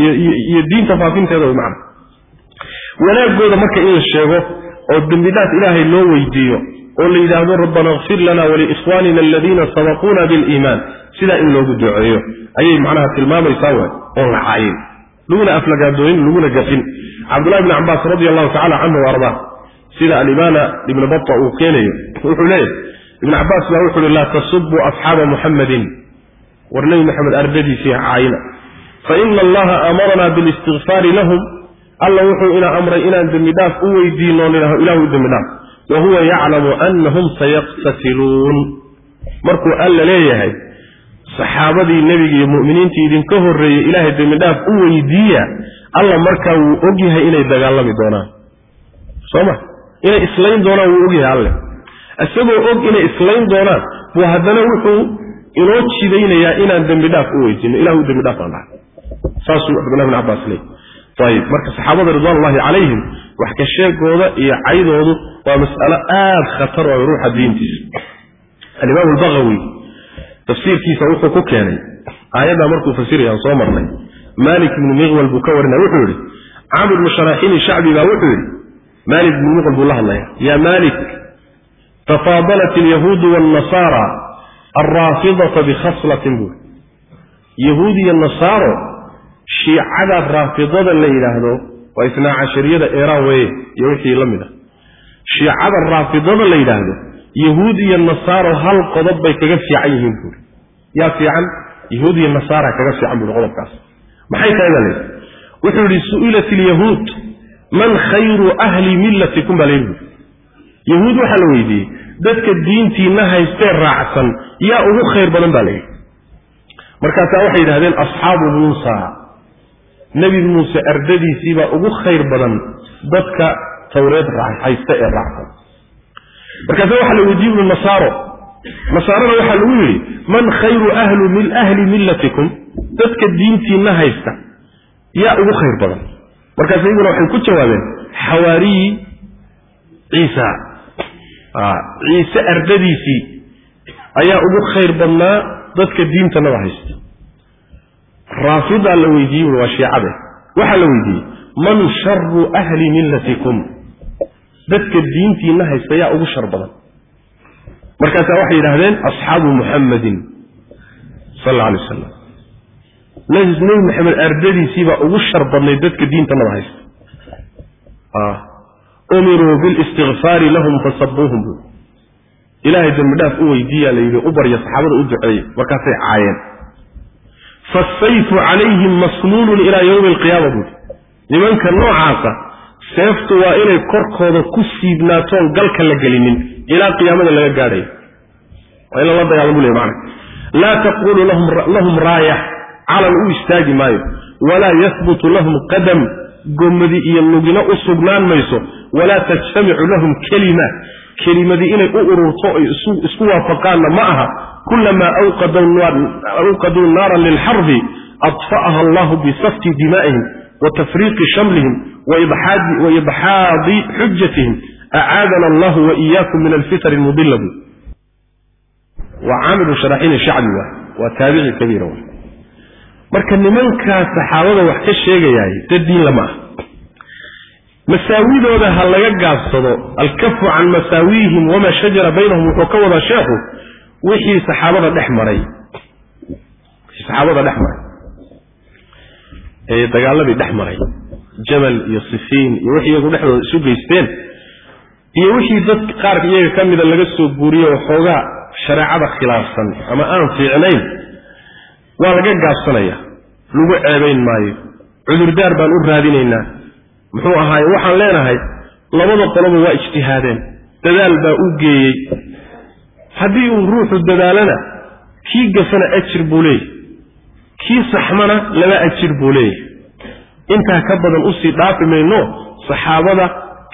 iyo diinta faafinteeda way macna. Wanaagooda marka in la sheego oo dembidhaaf ilaahay loo weydiiyo oo la yidhaahdo rabbana kfir lana waliikhwanina aladiina sabaquuna biliimaan sidaa in loogu duceeyo. Ayay macnaha tilmaamaysaa waay oon la caayin. Laguna aflagaadooyin laguna gafin. Cabdullahi bni cabaas radi allahu tacala canhu ardaa sida alimaana ibnu bata uu keenayo wuxuu leeyahy ibnu cabaas baa wuxu uhi laa tasubuu asxaaba muxamadin war nebi maxamed ardadiisii caayina. Fa ina allaha amaranaa bilistikfaari lahum. Alla wuxuu ina amray inaan dembi dhaaf u weydiino ilahu dembi dhaaf. Wa huwa yaclamu anahum sayaqtasiluun markuu alla leeyahay saxaabadii nebiga iyo mu'miniintii idinka horreeyey ilaahay dembidhaaf u weydiiya alla markaa wuu ogyahay inay dagaalami doonaan. Soo ma inay islayn doonaan wuu ogyahay alle. Isagoo og inay islayn doonaan buu haddana wuxuu inoo jidaynayaa inaan dembidhaaf u weydiino. Ilahu dembidhaaf aan dhahay saasuu cabdullahi bin cabbaas leey ayib marka saxaabada ridwanullahi calayhim wax ka sheegooda iyo caydoodu waa mas'alo aad khatar oo ruuxa diintiisa. Alimaam albagawi tafsiirkiisa wuxuu ku keenay aayaddaa markuu fasiraya aan soo marnay. Malik ibnu miqwal buu ka warinaya wuxuu yidhi camr ibnu sharaxini shacbi baa wuxuu yidhi malik ibnu miqwal buu la hadlaya. Ya malik tafaadalat alyahuudu waalnasaara alraafidata bikhaslatin buu yahuud iyo nasaaro shiicada raafidada la yidhaahdo waa isnaa cashariyada eeraan weeye iyo wixii la mid ah. Shiicada raafidada la yidhaahdo yahuud iyo nasaaro hal qodob bay kaga fiican yihiin buuri yaa fiican? Yahuud iyo nasaara kaga fiican buuri qodobkaas. Maxay tahay baa layidhi wuxuu yidhi su'ilat ilyahuud man khayru ahli millatikum baa layidhi yahuud waxaa la weydiiyey dadka diintiina haystee raacsan yaa ugu khayr badan baa layidhi markaasaa waxay yidhahdeen asxaabu muusa nebi muuse ardadiisiibaa ugu khayr badan dadka tawreed haysta ee raacsan. Markaasa waxaa la weydiiye ibnu nasaaro nasaarada waxaa lagu yidhi man khayru ahli millatikum dadka diintiina haysta yaa ugu khayr badan markaas iyaguna waxay ku jawaabeen xawaariyi ciisa. Ciise ardadiisii ayaa ugu khayr badnaa dadka diintanada haysta raafidaa la weydiiyey waa shiicade waxaa la weydiiyey man sharu ahli millatikum. Dadka diintiina haysta yaa ugu shar badan. Markaasaa waxay yidhahdeen asxaabu muxammadin sal alay wasalam nebi maxamed ardadiisiibaa ugu shar badnay dadka diintanada haysta umiruu bilistikfaari lahum fasabuuhum bu ilaahay dembi dhaaf u weydiiyaa la u barya saxaabada u duceeyey markaasay caayeen. Faasayfu calayhim masnuulun ilaa yowmi alqiyaama buuri nimanka noocaasa seeftu waa inay korkooda ku siibnaatoon galka la gelinin ilaa qiyaamada laga gaadhayo waa in lala dagaalamo le mana laa taqulu lahum raaya calan u istaagi maayo. Walaa yahbutu lahum qadam gommadi iyo lugina u sugnaan mayso. Walaa tajtamicu lahum kelima kelimadii inay u ururto oy isku waafaqaanna ma aha. Kulamaa awqaduu naaran lilxarbi adfa'aha allahu bisafki dimaa'ihim wa tafriiqi shamlihim waibxaadi xujatihim acaadana allahu waiyaakum min alfitar mudila bu waa caamiru sharaxini shacbi wa waa taabici kabiira wa marka nimankaa saxaabada wax ka sheegayaay dad diin lama ah. Masaawidooda ha laga gaabsado alkafu can masaawiihim wamaa shajara baynahum wuxuu ka wadaa sheekhu wixii saxaabada dhex maray. Saxaabada dhex maray. Ee dagaaladii dhex maray. Jamal iyo sifiin iyo wixii iyagu dhexdooda isu geysteen iyo wixii dad qaar iyaga ka mida laga soo guuriyo waxoogaa shareecada khilaafsan ama aan fiicnayn waa laga gaabsanaya lagu ceebayn maayo. Cudurdaar baan u raadinaynaa. Muxuu ahaaye waxaan leenahay labada qoloba waa ijtihaadeen. Dadaal baa u geeyey. Haddii uu ruuxu dadaalana kii gafana ajir buu leeyahy kii saxmana laba ajir buu leeyahy intaa ka badan u sii dhaafi mayno saxaabada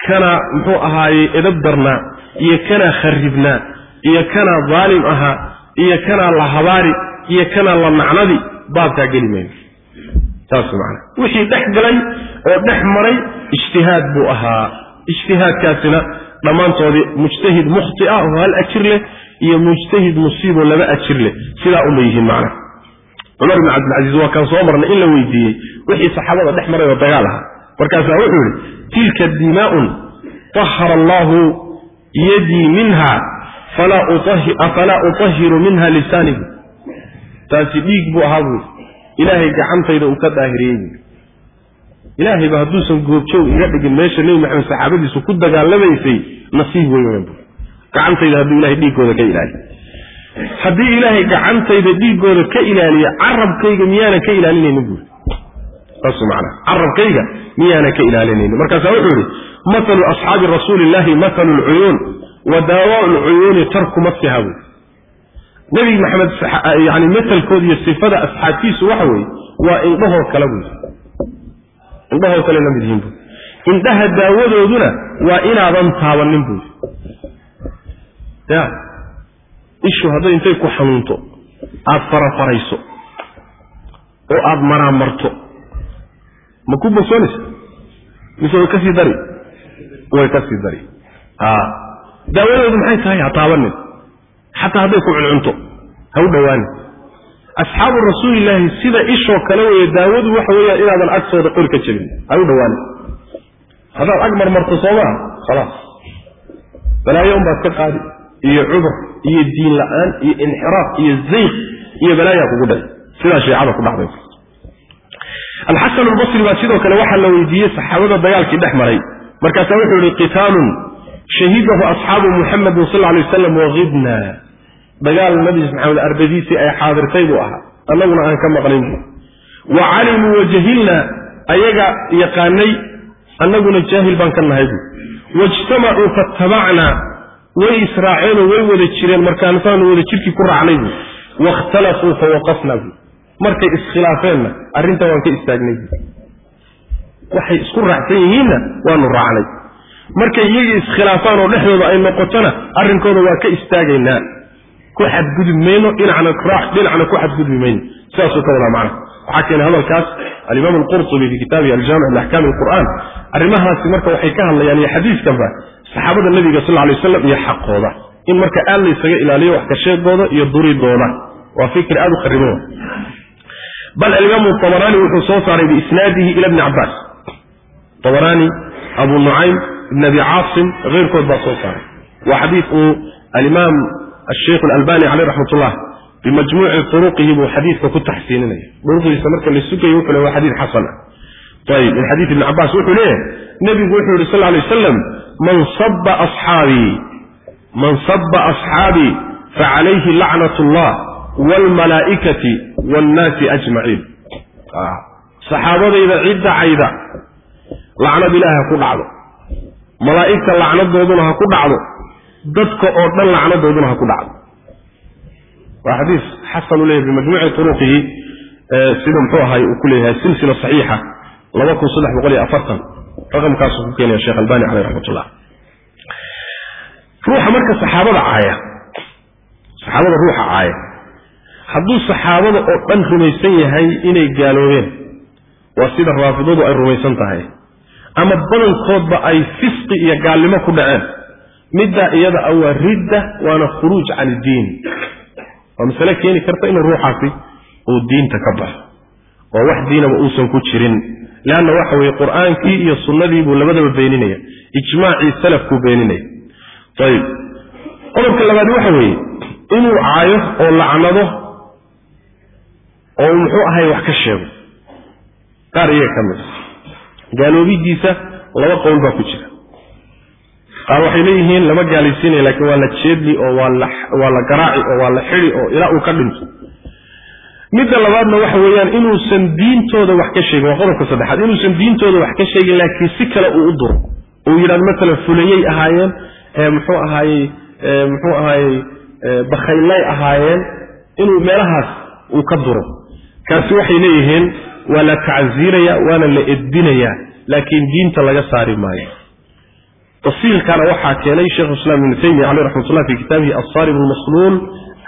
kanaa muxuu ahaaye edab darnaa iyo kanaa kharribnaa iyo kanaa daalim ahaa iyo kanaa la habaari iyo kanaa la nacnadi baabkaa geli mayno saas macana wixii dhex galay oo dhex maray ijtihaad buu ahaa. Ijtihaadkaasina dhammaantoodii mujtahid mukhti ah oo hal ajir leh iyo mujtahid musiiboo laba ajir leh. Sidaa uma yihiin macna. Cumar ibn cabdilcasiis waa kaan soo marnay in la weydiiyey wixii saxaabada dhex maray oo dagaal ahaa. Markaasaa wuxuu yihi tilka dimaaun طahara allahu yadii minha afalaa utahiru minha lisaanihi taasi dhiig buu ahaa buui ilaahay gacantayda uu ka daahiriyey buui ilaahayba hadduusan goobjoog iga dhigin meesha nebi maxamed saxaabadiisu ku dagaalamaysay nasiib weyn bui gacantayda hadduu ilahay dhiiggooda ka ilaaliyo. Haddii ilaahay gacantayda dhiiggooda ka ilaaliyo carabkayga miyaanan ka ilaalinaynin buui saas macana carabkayga miyaanan ka ilaalinaynin markaasaa wuxuu yihi mahalu asxaabi rasuuli illahi mahalu lcuyuun wa daawaau lcuyuuni tarku masiha buui nebi maxamed yani matalkooda iyo sifada asxaabtiisu waxa weeye waa indhahoo kale buy indhahoo kale la mid yihiin buy indhaha daawadooduna waa inaadan taabanin buy ya ishu hadday intay ku xanuunto aada farafarayso oo aada maraamarto ma ku bogsoonaysa mise way ka sii dari? Way ka sii dari. A daawadoodu maxay tahay? Ha taabanin xataa hadday ku cuncunto ha u dhowaanin asxaabu rasuulilaahi sida ishoo kale weeye daawadu waxa weeyaan inaadan agtooda qori ka jebin ha u dhowaanin haddaad ag marmarto soo maha khalaas. Balaayo unbaad ka qaadi. Iyo cudur iyo diin la'aan iyo inxiraaf iyo zayq iyo balaayaa kugu dhay. Sidaa shiicada ku dhacday. Alxasan albasri baa sidoo kale waxaa la weydiiyey saxaabada dagaalkii dhex maray. Markaasaa wuxuu yihi qitaalun shahidahu asxaabu muxamedin sal lay waslam waqibna dagaal nabi maxamed ardadiisii ay xaadirtay buu ahaa. Annaguna aan ka maqnayn bu wa calimuu wajahilna ayaga yaqaanay annaguna jaahil baan ka nahay bu waijtamacuu fatabacnaa way israaceenoo way wada jireen markaansaanu wada jirkii ku raacnay bu wakhtalafuu fawaqafna bu markay iskhilaafeenna arrinta waan ka istaagnay waxay isku raacsan yihiinna waanu raacnay. Markay iyagii iskhilaafaan oo dhexdooda ay noqotona arrinkooda waa ka istaagaynaa ku xadgudbi mayno dhinacna raac dhinacna ku xadgudbi mayno. Sidaasuu ka wadaa macna waxaa keenay hadalkaas alimaam alqurtubi fi kitaabihi aljaamic liaxkaami alqur'aan. Arrimahaasi marka waxay ka hadlayaan iyo xadiiskanba saxaabada nabiga sal lay waslam iyo xaqooda. In marka aad la ilaaliyo wax ka sheegooda iyo duridooda. Waa fikri aad u qarimo bal alimaamu abaraani wuxuu soo saaray biisnaadihi ila bni cabaas abaraani abu nucaym ibn abi caasim keyrkood baa soo saaray waa xadiid uu alimaam asheikh alalbani caleyh raxmat ullah bimajmuuci turuqihi buu xadiidka ku taxsiininaya duruqdiisa marka la sugayo wuxuu le waa xadiid xasan ayib min xadiid ibni cabaas wuxuu leeyahay nebigu wuxuu yihi sal alay wasalam man sabba asxaabii man sabba asxaabii facalayhi lacnat allah waalmalaa'ikati waannaasi ajmaciin saxaabadayda cidda lacnad ilaahi ha ku dhacdo malaa'igta lacnadooduna ha ku dhacdo dadka oo dhan lacnadooduna ha ku dhacdo. Waa xadiis xasan u leeyahy bimajmuuci turuqihi sida muxuu ahay uu ku leeyahay silsila saxiixa laba kun saddex boqol iyo afartan raqamkaasuu ku keenaya sheekh albani caleyh raxmatullah ruuxa marka saxaabada caaya saxaabada ruuxa caaya hadduu saxaabada oo dhan rumaysan yahay inay gaaloobeen waa sida raafidadu ay rumaysan tahay ama badankoodba ay fisqi iyo gaalnimo ku dhaceen middaa iyada a waa ridda waana khuruuj can iddiin waa masale keeni karta inuu ruuxaasi uu diinta ka baxo oo wax diinaba uusan ku jirin. Leanna waxa weeye qur'aankii iyo sunnadii buu labadaba beeninaya ijmaacii salafkuu beeninaya. Ayib. Qodobka labaad waxa weeye inuu caayo oo lacnado oo muxuu ahay wax ka sheego. Qaar iyaga ka mid a gaaloobidiisa laba qowl baa ku jira qaar waxay leeyihiin lama gaalaysiinaya laakiin waa la jeedli oo waa la garaaci oo waa la xidi oo ilaa uu ka dhinto. Midda labaadna waxa weeyaan inuusan diintooda wax ka sheegin waa qodobka saddexaad inuusan diintooda wax ka sheegin laakiin si kale uu u duro. Uu yidhahdo masalan fulayey ahaayeen muxuu ahaayey muxuu ahaayey bakhaylay ahaayeen inuu meelahaas uu ka duro. Kaasi waxay leeyihiin waa la tacsiiraya waana la edbinayaa laakiin diinta laga saari maayo tafsiilkana waxaa keenay sheikhu islaam ibnu taymiya caleyh raxmatullah fi kitaabihi alsaarib almasluul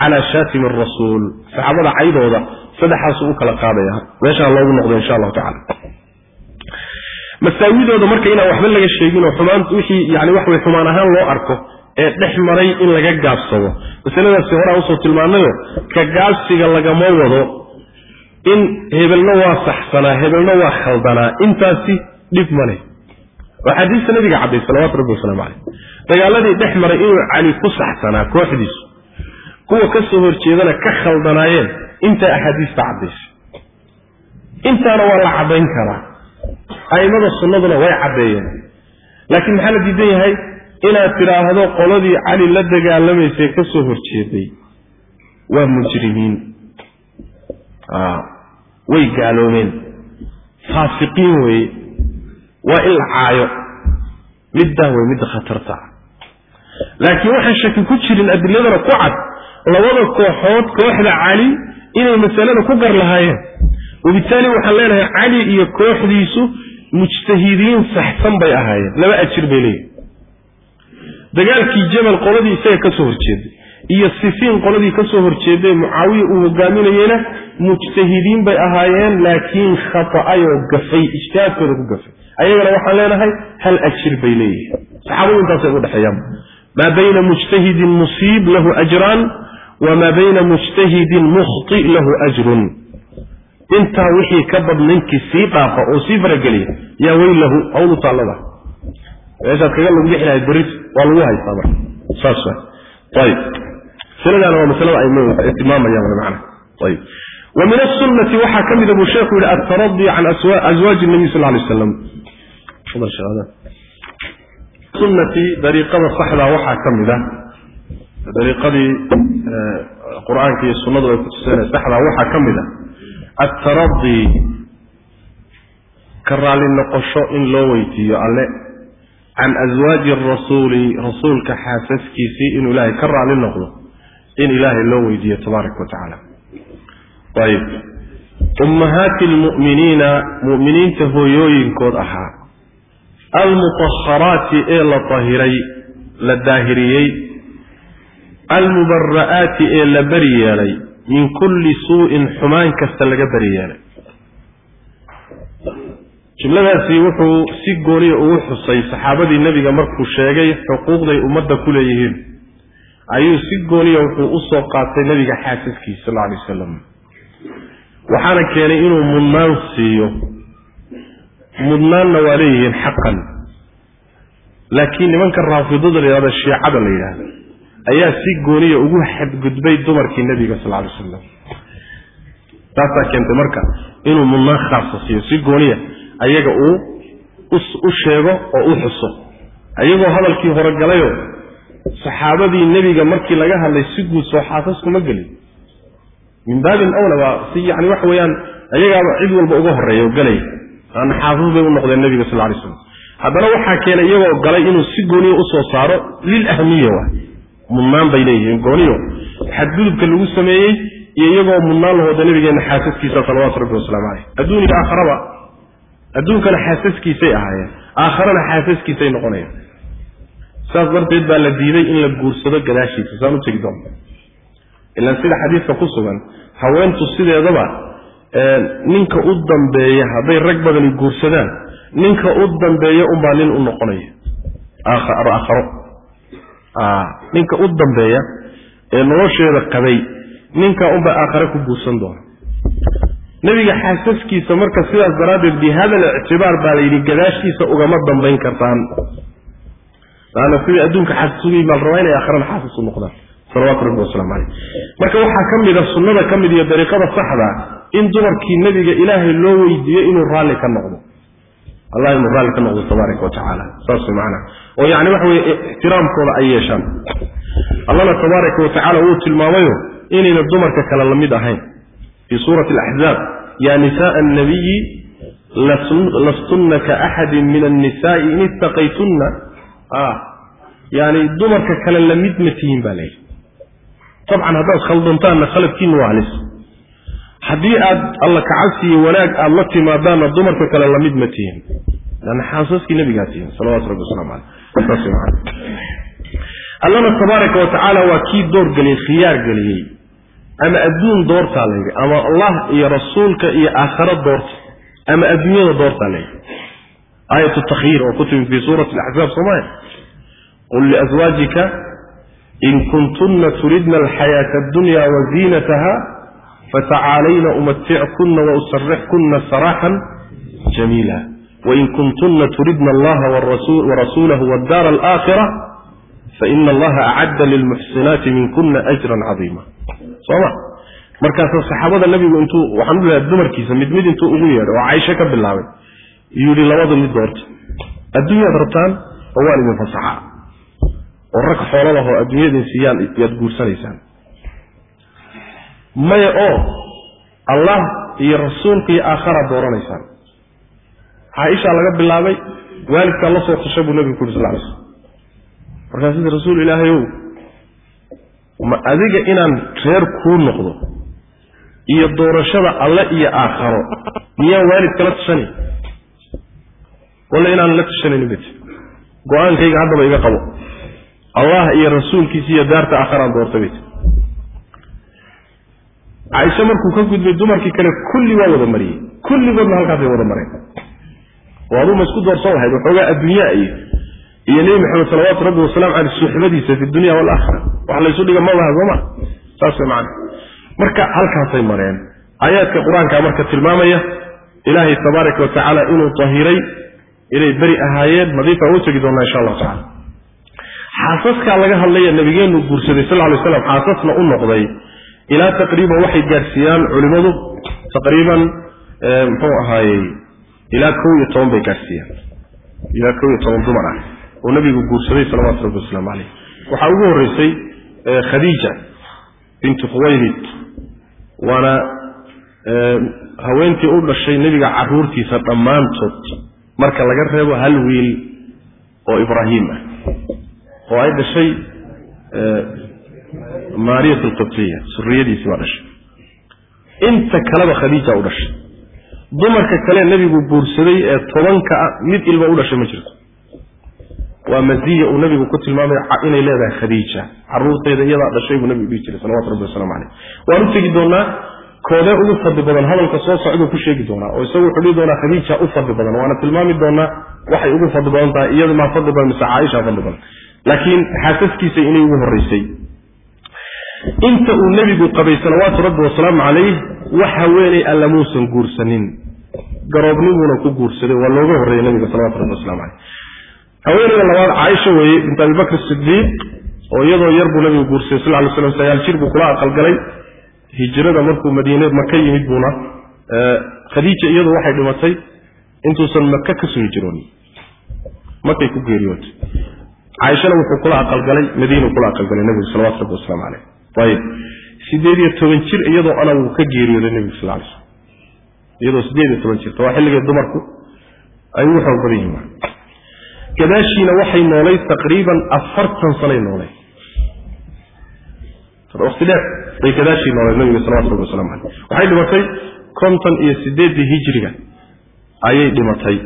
calaa shaatimi arasuul saxaabada caydooda saddexaasuu u kala qaadaya. Meeshaan loogu noqdo insha allahu tacala masaawidooda marka inaan waxba laga sheegin oo xumaan wixii yani wax way xumaan ahaan loo arko ee dhex maray in laga gaabsado. Masaladaasi horaa u soo tilmaanayo ka gaabsiga lagama wado in hebelna waa saxsanaa hebelna waa khaldanaa intaasi dhib ma waa xadiista nabiga cadday salawatu rabbi wasalaamu caleyh dagaaladii dhex maray inuu cali ku saxsanaa kooxdiisu kuwa ka soo horjeedana ka khaldanaayeen intaa axaadiista caddaysay. Intaana waa la caddayn karaa. A'immada sunnaduna way caddeeyeen. Laakiin maxaa la diidan yahay? Inaad tidhaahdo qoladii cali la dagaalamaysay ka soo horjeeday. Waa mujrimiin. Way gaaloobeen faasiqiin weye waa in la caayo. Middaa wey midda khatarta. Laakiin waxaan shaki ku jirin adiladana ku cad labada kooxood kooxda cali inay masalada ku gar lahaayeen. Wabitaali waxaan leenahay cali iyo kooxdiisu mujtahidiin saxsan bay ahaayeen. Laba ajir bay leeyihiin dagaalkii jamal qoladii isaga ka soo horjeeday iyo sifiin qoladii ka soo mucaawiya uu hogaaminayeyna mujtahidiin bay ahaayeen laakiin khata'ay oo gafay ijtihaadkooda ku gafay. Ayagana waxaan leenahay hal ajir bay leeyihiin. Saxaabadu intaasay ugu dhexeeyaan. Maa bayna mujtahidin musiib lahu ajraan wamaa bayna mujtahidin mukhti lahu ajrun. Intaa wixii ka bad ninkii sii dhaafa oo sii farageliya yaa weyn lahu hawlu taallada. Meeshaad kaga lagu bixi lahayd berris waa lagu haystaa marka. Saas wa ayib masaladaana waa masalada ay tilmaamayaan macna. Ayib. Wa min asunati waxaa ka mida buu sheekhu yihi altaradi can azwaaji nabiy sal lay waslam sunati dariiqada saxdaa waxaa ka mid a. Dariiqadii qur'aanka iyo sunnadu ay kutuseen saxdaa waxaa ka mid a. Altaradi ka raalli noqosho in loo weydiiyo alle. Can aswaaji rasuuli rasuulka xaasaskiisii inuu ilaahay ka raalli noqdo in ilaahay loo weydiiyo tabaaraka wa tacaala. Ayib. Ummahaati almu'miniina mu'miniinta hooyooyinkood ahaa almutaharaati ee la tahiray la daahiriyey almubara'aati ee la beri yeelay min kulli suu'in xumaan kasta laga beri yeelay. Jumladaasi wuxuu si gooniya ugu xusay saxaabadii nebiga markuu sheegay xuquuqday ummadda ku leeyihiin ayuu si gooniya wuxuu u soo qaatay nebiga xaasaskiisa sal alay wasalam waxaana keenay inuu mudnaan siiyo. Mudnaanna waa leeyihiin xaqan. Laakiin nimanka raafidada la yidhahdo shiicada la yidhaahdo ayaa si gooniya ugu xadgudbay dumarkii nebiga sal alay wasalam taasaa keentay marka inuu mudnaan khaasa siiyo si gooniya ayaga uu u sheego oo u xuso. Ayagoo hadalkii hore galayoo saxaabadii nebiga markii laga hadlay si guud soo xaasaskuma gelin. Min baabin awla waa si yani waxa weeyaan ayagaaba cid walba uga horreeya oo galaya aana xaafis bay u noqdeen nebiga sal lay slam haddana waxaa keenay iyagoo galay inuu si gooniya u soo saaro lil ahmiya wa mudnaan bay leeyihiin gooniyo. Xadgudubka lagu sameeyey iyo iyagoo mudnaan lahooda nabigeena xaasaskiisa salawaatu rabbi wasalaamu caleyh adduun iyo aakharaba adduunkana xaasaskiisay ahaayeen. Aakharana xaasaskiisay noqonayaan saas darteed baa la diiday in la guursado gadaashiisa. Saan u tegi doona ilaan sida xadiidka ku sugan haweentu sideedaba ninka u dambeeya hadday rag badani guursadaan ninka u dambeeya unbaa nin u noqonaya. Aakharo. Ninka u dambeeya ee nolosheeda qabay ninka unbaa aakhare ku guursan doona nebiga xaasaskiisa marka sidaas daraaddeed bi hada alictibaar baa la yidhi gadaashiisa ugama dambayn kartaan laanna sidai adduunka xaasas uga yimaal rabaa inay aakharana xaasas u noqdaan. Salawaatu rabbi wasalaamu caleyh marka waxaa ka mid a sunnada ka mid iyo dariiqada saxda in dumarkii nebiga ilaahay loo weydiiyo inuu raalli ka noqdo. Allah inuu raalli ka noqdo tabaaraka wa tacaala. Saas way macnaha oo yacni waxa weye ixtiraamkooda ay yeeshaan. Allahna tabaaraka wa tacala wuu tilmaamayo inayna dumarka kale la ahayn. Fii suurati alaxzaab yaa nisaءa annabiyi lastunna kaaxadin min annisaai in ittaqaytunna yani dumarka kale la mid ma tihiin baa layidhi dabcan haddaad khaldantaanna khaladkiina waa halis. Haddii aad alla kacabsi iyo wanaag aada la timaadaanna dumarka kale la mid ma tihiin. Lanna xaasaskii nebigaa tihiin salawatu rabbi waslamu caleyh saas maa allana tabaaraka wa waa kii door geliyey khiyaar geliyey. Ama adduun doortaa layidhi ama allah iyo rasuulka iyo aakharo doorta ama adduunyada doortaa layidhi aayatu takhyiir oo ku timi fii suurati alaxzaab soomaya qul liaswaajika in kuntunna turidna alxayaata addunya waziinataha fatacaalayna umatickunna wausarixkunna saraaxan jamiila wain kuntunna turidna allaha warasuulahu waddaara alaakhira faina allaha acadda lilmuxsinaati minkuna ajran cadiima soma markaasa saxaabada nabigu intuu waxaan u dumarkiisa mid mid intuu ugu yeedhay oo caysho ka bilaabay iyuu yihi labada mid doorta adduunyaad rabtaan oo waan idin fasaxaa oo rag xoolalaho adduunyadin siiyaan yaad guursanaysaan. Maya oo allah iyo rasuulka iyo aakharaad dooranaysaan. Caaishaa laga bilaabay waalidkaa la soo tasha buu nabigu ku yuri sal lay slm markaa sida rasuul ilaahay ow ma adiga inaan reer kuu noqdo iyo doorashada alle iyo aakharo miyaan waalid kala tashanay walla inaan la tashanaynin bet go'aankayga haddaba iga qabo allah iyo rasuulkiisa iyo daarta aakharaan doorta bet caaisha markuu ka gudbay dumarkii kale kulli waa wada mariyey. Kulligoodna halkaasay wada mareen. Oo aduu ma isku doorsan lahayd waxoogaa adduunyaa iyo iyo nebi maxamed salawaatu rabbi wasalamu caleyh suxbadiisa fi dunya walaakhira wax laysu dhiga ma laha sooma. Saas macana marka halkaasay mareen aayaadka qur'aanka marka tilmaamaya ilaahay tabaaraka wa tacaala inuu tahiray inay beri ahaayeen nadiifa u tegi doonaa insha allahu tacala xaasaskaa laga hadlaya nabigeenu guursaday sal lay slam xaasasna u noqday ilaa taqriiban waxay gaadhsiiyaan culimmadu taqriiban muxuu ahaayey ilaa kow iyo toban bay gaadhsiiyaan. Ilaa kow iyo toban dumar ah oo nabigu guursaday salawaatu rabbi wasalaamu caleyh waxaa ugu horreysay khadiija bintu khuwaylid waana haweentii u dhashay nebiga caruurtiisa dhammaantood marka laga reebo hal wiil oo ibraahim ah oo ay dhashay maariyat alqibtiya suriyadiisii baa dhashay. Inta kaleba khadiija u dhashay. Dumarka kale nebigu guursaday ee tobanka ah mid ilma u dhashay ma jirto. Waa madiya uu nabigu ku tilmaamay inay leedahay khadiija. Caruurteeda iyadaa dhashay buu nabigu dhihi jiray salawatu rabbi waslamu caleyh waan u doonaa koodee ugu fadli badan hadalka soo socduu ku sheegi doonaa oo isagu wuxuu dhihi doonaa khadiija u fadli badan waana tilmaami doonaa waxay ugu fadli badan tahay iyada fadli badan mise caaisha fadli badan laakiin xaasaskiisa inay ugu horreysay. Inta uu nebigu qabay salawaatu rabbi wasalaamu calayh wax haweenay alla muusan guursanin. Garoobnimuuna ku guursaday waa looga horreeyay nabiga salawatu rabbi waslamu caleyh haweeneyda labaad caaisha weeye bint abibakr sidiiq oo iyadoo yar buu nabigu guursaday sal ly slam sagaal jir buu kula aqalgalay. Hijrada markuu madiine maka yimid buuna khadiija iyadu waxay dhimatay intuusan maka ka soo hijroonin makay ku geeriyootay caaishana wuxuu kula aqalgalay madiinuu kula aqalgalay nebigu salawatu rabbi waslamu caleyh ayib sideed iyo toban jir iyadoo ana wuu ka geeriyooday nebigu sal lay slm iyadoo sideed iyo toban jirta waa xilligay dumarku. Ay ugu xoog badan yihiin gadaashiina waxay noolay taqriiban afartan sanay noolay. Waqti dheer bay gadaashii noolay nabiga salawatu rabbi waslamu caleyh waxay dhimatay konton iyo sideeddii hijriga. Ayay dhimatay.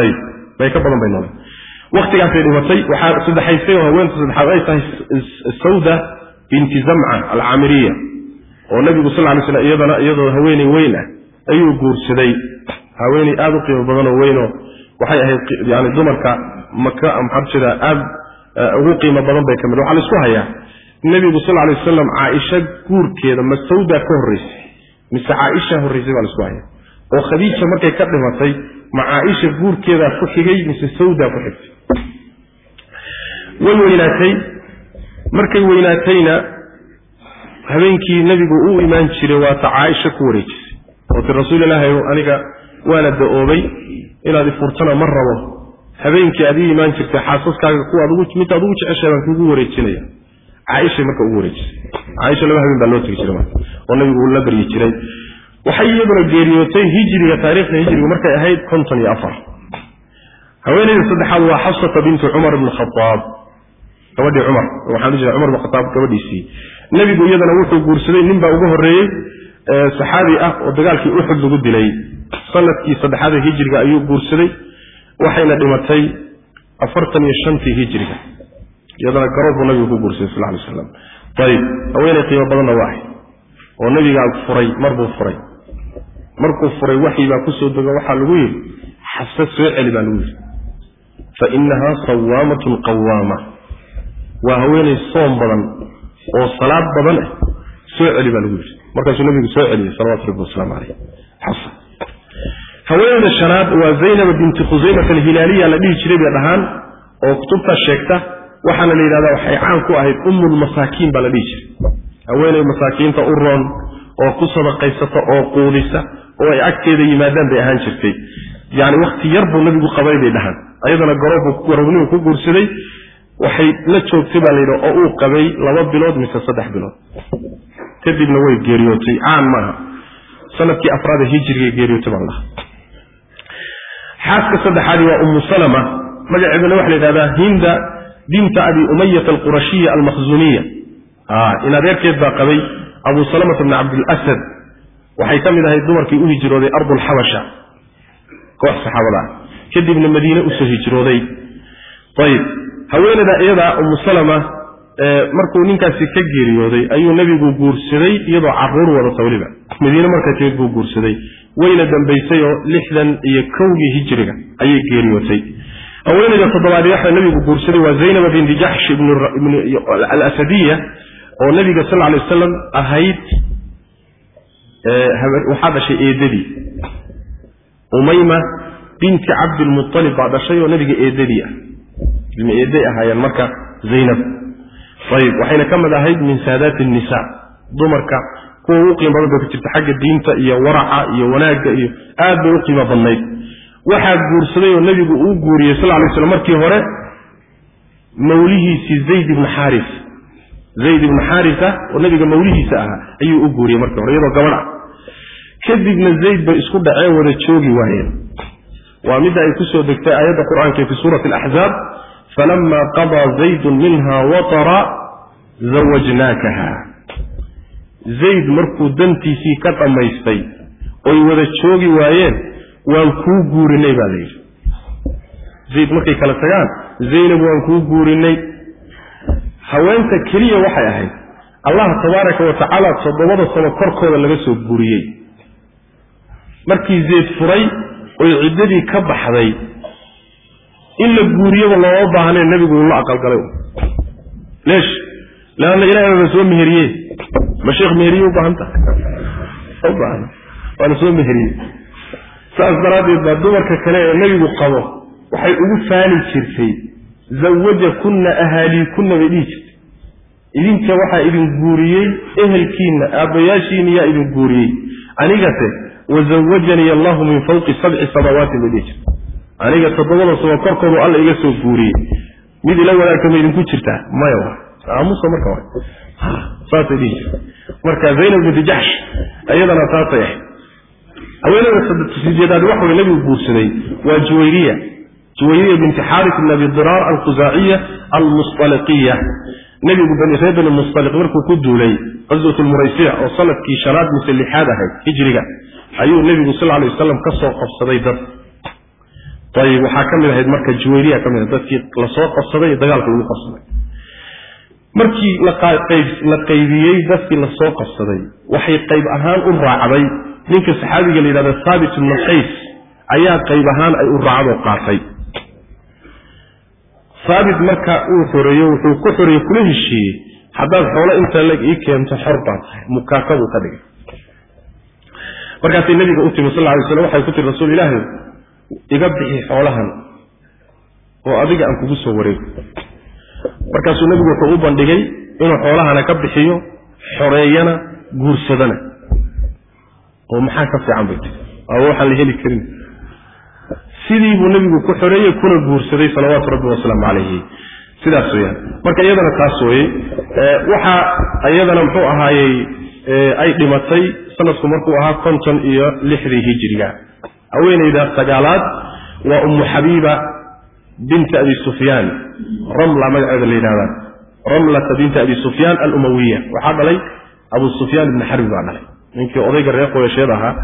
Ayib bay ka badan bay noolay waktigaasay dhimatay waxaa saddexaysay oo haweenta saddexaad ay tahay sawda binti zamca alcaamiriya oo nabigu sal lay slam iyadana iyadoo haweeney weyn ah ayuu guursaday. Haweeney aada u qiimo badan oo weynoo waxay ahayd yani dumarka maka maxaa jira aada ugu qiimo badan bay ka mid waxaa la isku hayaa nebigu sal lay wasalam caaisha guurkeeda ma sawda ka horreysay mise caaisha horreysay baa la isku hayaa. Oo khadiija markay ka dhimatay ma caaisha guurkeedaa ku xigay mise sawdaa ku xigtay way weynaatay. Markay weynaatayna habeenkii nebigu u imaan jiray waata caaisha ku wareejisay. Oo ti rasuul ilaahi aniga waana da'oobay inaad ifurtana ma rabo. Habeenkii aad ii imaan jirtay xaasaskaaga kuwa mid aad ugu jeceshay baan kugu wareejinaya. Caaishay marka ugu wareejisay. Caaisha laba habeen baa loo tegi jiray oo nabigu uu la baryi jiray. Waxay iyaduna geeriyootay hijriga taariikhda hijriga markay ahayd konton iyo afar. Haweeneyda saddexaad waa xafsata bintu cumar ibn khadaab gabadhii cumar. Waxaan jira cumar ibn khadaab gabadhiisii. Nebigu iyadana wuxuu guursaday nin baa ugu horreeyey saxaabi ah oo dagaalkii uxud lagu dilay. Sanadkii saddexaad ee hijriga ayuu guursaday waxayna dhimatay afartan iyo shantii hijriga. Iyadana garood buu nabigu ku guursaday sal lay slam ayib haweeney qiimo badanna waa ahay oo nabigaa furay mar buu furay. Markuu furay waxyi baa ku soo dego waxaa lagu yidhi xase soo celi baa lagu yidhi. Fa inahaa sawaamatun qawaama waa haweeney soom badan oo salaad badan ah soo celi baa lagu yidhi. Markaasuu nabigu soo celiyey salawatu rabbi wasalaamu caleyh xasa haweeneyda shanaad waa zaynaba binti khusaymat alhilaaliya la dhihi jiray bay dhahaan oo kutubtaa sheegta waxaana la yidhahdaa waxay caan ku ahayd ummulmasaakiin baa la dhihi jiray. Haweeney masaakiinta u roon oo ku sadaqaysata oo quudisa oo ay agteeda yimaadaan bay ahaan jirtay. Yani wakti yar buu nabigu qabay bay dhahaan. Ayadana garobnigu ku guursaday waxay la joogtay baa layidhi oo uu qabay laba bilood mise saddex bilood. Kadibna way geeriyootay caan maaha sannadkii afraade hijriga geeriyootay baan lahaa. Xaaska saddexaadi waa ummu salama. Magaceedana waxa la yidhahdaa hinda binta abi umayata alqurashiya almakhzuniya in adeerkeed baa qabay abu salamata bni cabdilasad waxay ka mid ahayd dumarkii u hijrooday ardulxabasha koox saxaabada ah. Kadibna madiine u soo hijrooday. Ayib haweenada iyadaa umu salama markuu ninkaasi ka geeriyooday ayuu nebigu guursaday iyadoo carruur wadata weliba madiine marka timid buu guursaday wayna dambaysay oo lixdan iyo kowgii hijriga ayay geeriyootay. Haweenayda toddobaad waxa nabigu guursaday waa zaynaba binti jaxsh alasadiya oo nabiga sal lay wasalam ahayd waxaa dhashay eedadii umayma binti cabdilmualib baa dhashay oo nabiga eedadii ah eeday ahaayeen marka zaynab. Ayib waxayna ka mid ahayd min saadaati nisa dumarka kuwa ugu qiimo badan bay ku jirta xagga diinta iyo waraca iyo wanaagga iyo aad bay u qiimo badnayd. Waxaa guursaday oo nebigu uu guuriyey sal lay slam markii hore mawlihiisii zayd ibni xaaris. Zayd ibni xaarisa oo nabiga mawlihiisa ahaa ayuu u guuriyey markii hore iyadoo gabadh ah. Kadibna zayd bay isku dhaceen wada joogi waayeen. Waa midda ay ku soo degtay aayadda qur'aanka fi suurati alaxzaab falama qadaa zaydun minha watara zawajnaakaha zayd markuu dantiisii ka dhammaystay oy wada joogi waayeen waan kuu guurinay baa layidhi zayd markay kala tagaan zaynab waan kuu guurinay haweenta keliya waxay ahayd allah tabaaraka wa tacaala toddobada sano korkooda laga soo guuriyey markii zayd furay oy ciddadii ka baxday in la guuriyaba looma baahneen nebigu uu la aqalgalay. Leesh leanna ilahay baa soo meheriye ma sheekh meheriye u tahay? Ubaahan waana soo meheriyey. Saas daraaddeed baa dumarka kale ee nebigu qabo waxay ugu faani jirtay zawajakunna ahaaliikunna bay dhihi jirtay. Idinka waxaa idin guuriyey ehelkiinna aabbayaashiina yaa idin guuriyey. Anigase wazawajanii allahu min fawqi sabci samawaatin bay dhihi jirtay aniga toddobada samo korkoodu alla iga soo guuriyey. Mid ila wadaagta ma idinku jirtaa? Maya wa. Aamusa marka wa. Saasay dhihi jirtay. Marka zaynab binti jaxsh iyadana saasay ahayd. Haweenada sideedaad waxa way nabigu guursaday waa juwayriya. Juwayriya binti xaaris bn abi diraar alkhusaaciya almusaliqiya nebigu reer bani musaliq markuu ku duulay qaswat lmuraysiya oo sannadkii shanaad mise lixaad ahayd hijriga ayuu nebigu sal lay wasalam ka soo qabsaday dad ayib waxaa ka mid ahayd marka juwayriya ka mid ah dadkii la soo qabsaday dagaalka lagu qabsaday. Markii la qaybiyey dadkii la soo qabsaday waxay qayb ahaan u raacday. Ninka saxaabiga la yidhahda thaabit ibnu qays ayaa qayb ahaan ay u raacdoo qaatay. Haabit marka uu xoreeyo wuxuu ku xoreeye kula heshiiyey haddaad xoolo intaa leg ii keento xor baa tahay. Mukaakabuu ka dhigay. Markaasay nabiga u timi sal ly slam waxay ku tiri rasuul ilaahi iga bixi xoolahan oo adiga aan kugu soo wareego markaasuu nebigu wuxuu u bandhigay inuu xoolahana ka bixiyo xoreeyana guursadana. Oo maxaa ka fiican bay tiri ama waxaan la heli karin. Sidii buu nebigu ku xoreeyey kuna guursaday salawaatu rabbi wasalaamu calayhi sidaas weyaan marka iyadana taas weye waxaa iyadana muxuu ahaayey ay dhimatay sanadku markuu ahaa konton iyo lixdii hijiriga haweenayda sagaalaad waa ummu xabiiba binta abi sufyaan ramla magaceeda la yidhahdaa ramlata binta abi sufyaan alumawiya. Waxaa dhalay abu sufyaan ibni xarbi baa dhalay. Ninkii odayga reer qoyasheed ahaa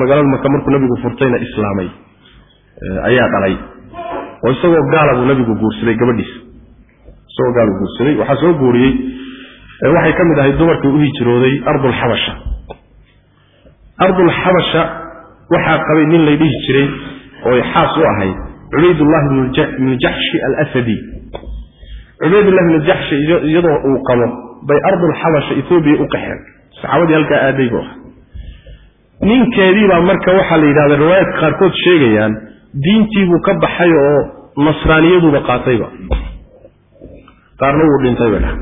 magaalada maka markuu nabigu furtayna islaamay ayaa dhalay. Oo isagoo gaala buu nabigu guursaday gabadhiisa. Isagoo gaal guursaday. Waxaa soo guuriyey waxay ka mid ahayd dumarkii u hijrooday ardulxabasha ardulxabasha waxaa qabay nin lay dhihi jiray oo xaas u ahayd cubaydullahi bnu jaxshi alasadi. Cubaydullahi bnu jaxshi iyadoo uu qabo bay ardulxabasha etoobiya u qaxeen. Saxaabadii halkaa aaday buu ahaa. Ninkeediibaa marka waxaa la yidhahda riwaayadka qaarkood sheegayaan diintiibuu ka baxay oo nasraaniyaduba qaatayba qaarna wuu dhintay bay dhaha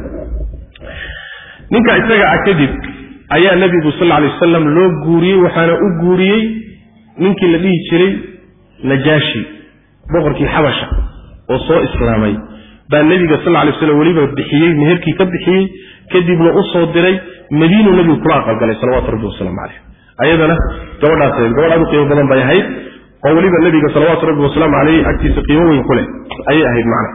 ninka isaga ah kadib ayaa nebigu sal lla alay wasalam loo guuriyey waxaana u guuriyey ninkii la dhihi jiray najaashi boqorkii xabasha oo soo islaamay. Baa nebiga sal lay slam weliba bixiyey meherkii ka bixiyey kadibna u soo diray madiinuu nebigu kula aqalgalay salawatu rabbi wasalaamu caleyh ayadana gabadhaas gabadh aad u qiimo badan bay ahayd oo weliba nebiga salawaatu rabbi wasalaamu caleyh agtiisa qiimo weyn ku leh. Ayay ahayd macna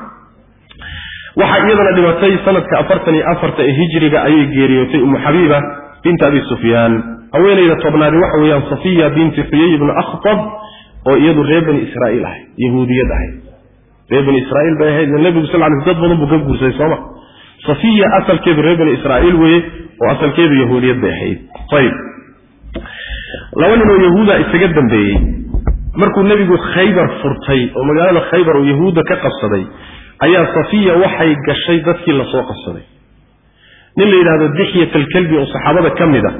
waxaa iyadana dhimatay sanadka afartan iyo afarta ee hijriga ayay geeriyootay umu xabiiba binta abi sufyaan haweenayda tobnaadi waxa weeyaan safiya binti xuyay ibnu akhtab oo iyadu reer bani israa'iil ahayd yahuudiyad ahayd reer bani israa'iil bay ahayd nebigu sal ly dad badan buu ka guursaday sooma safiya asalkeedu reer bani israa'iil weeye oo asalkeedu yahuudiyad bay ahayd. Ayib laba nin oo yahuuda isaga dambeeyey. Markuu nebigu khaybar furtay oo magaalada khaybar oo yahuudda ka qabsaday ayaa safiya waxay gashay dadkii la soo qabsaday nin la yidhaahdo dixyat alkalbi oo saxaabada ka mid a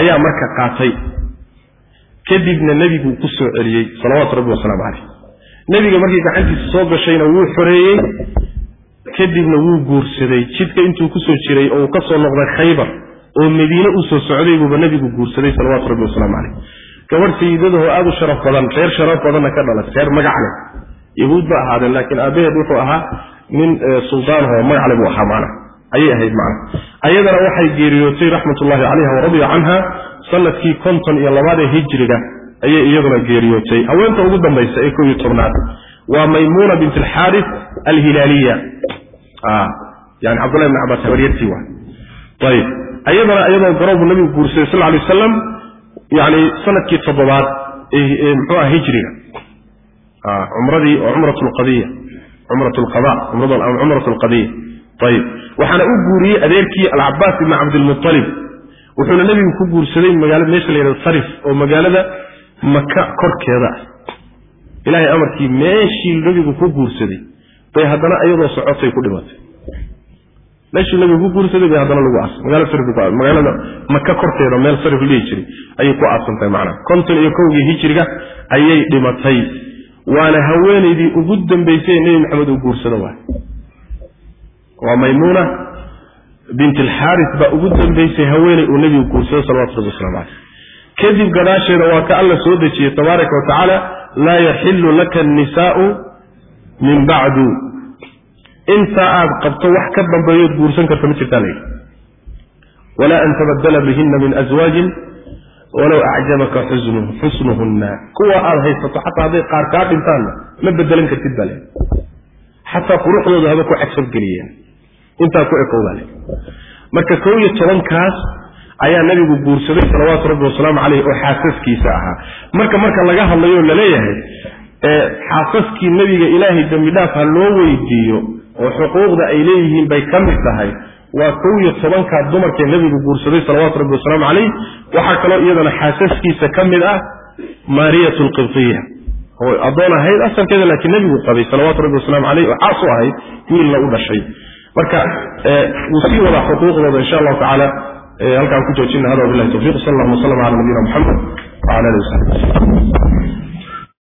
ayaa marka qaatay. Kadibna nebiguu ku soo celiyey salawaatu rabbi wasalaamu caleyh nebiga markii gacantiisa soo gashayna wuu xoreeyey kadibna wuu guursaday. Jidka intuu ku soo jiray oo uu ka noqday khaybar oo madiine uu soo socday buuba nebigu guursaday salawaatu rabbi wasalaamu caleyh gabadh sayidadahoo aada u sharaf badan reer sharaf badanna ka dhalatay reer magac leh. Yahuud ba ahaadeen laakiin aabbaheed wuxuu ahaa nin suldaanho magacle buu ahaa macna ayay ahayd macna ayadana waxay geeriyootay raxmatullahi calayha waradiya canha sannadkii konton iyo labaad ee hijriga ayay iyaduna geeriyootay. Haweenta ugu dambaysa ee kow iyo tobnaad waa maymuuna bint alxaaris alhilaaliya. Yani cabdullahi bn cabaas habaryartii wa ayib ayadana iyadoo garoobu nabigu guursaday sal lay wasalam yani sannadkii toddobaad muxuu ah hijriga. Cumradii oo cumrat lqadiya cumrat lqada cumrat lqadiya ayib waxaana u guuriyey adeerkii alcabaas ibni cabdilmualib wuxuuna nebigu ku guursaday magaalada meesha la yhahdo sarif oo magaalada maka korkeeda. Ah ilahay amarkii meeshii nebigu ku guursaday bay haddana iyadoo socotay ku dhimatay. Meeshii nabigu ku guursaday bay haddana lagu aasay magaalada sarif magaalada maka korkeeda meel sarif la dhihi jiray ayay ku aasantahay macnaha. Konton iyo kowgii hijriga ayay dhimatay. Waana haweenaydii ugu dambaysay nebi maxamed uu guursado waay waa maymuuna bint alxaaris baa ugu dambaysay haweeney uu nebigu guursado salawatu rabbi waslamu caleyh kadib gadaasheeda waa ka alla soo dejiyey tabaaraka wa laa yaxilu laka annisaa'u min bacdu intaa aad qabto wax ka dambeeyood guursan karta ma jirtaa layidhi. Walaa an tabaddala bihina min aswaajin walow acjabaka xusnuhunna. Kuwa aad haysato xataa hadday qaar kaa dhintaanna ma bedelan kartid baa le xataa quruxdooda haba ku cagsabgeliyeen intaa ku ekow baa le marka kow iyo tobankaas ayaa nabigu guursaday salawaatu rabbi wasalaamu caleyh oo xaasaskiisa ahaa. Marka marka laga hadlayo la leeyahay xaasaskii nebiga ilaahay dembidhaaf ha loo weydiiyo oo xuquuqda ay leeyihiin bay ka mid tahay waa kow iyo tobankaa dumarkee nebigu guursaday salawaatu rabbi wasalaamu caleyh waxaa kaloo iyadana xaasaskiisa ka mid ah maariyat lqibtiya oo addoon ahayd asalkeeda laakiin nebigu qabay salawaatu rabbi wasalaamu caleyh oo xaas u ahayd wiilna u dhashay marka wuu sii wadaa xuquuqdooda insha allahu tacaala. Halkaan ku joojina hada wabilahi tawfiq sal allahuma waslama cala nabiyina muxamed wcala alihi wasaxbi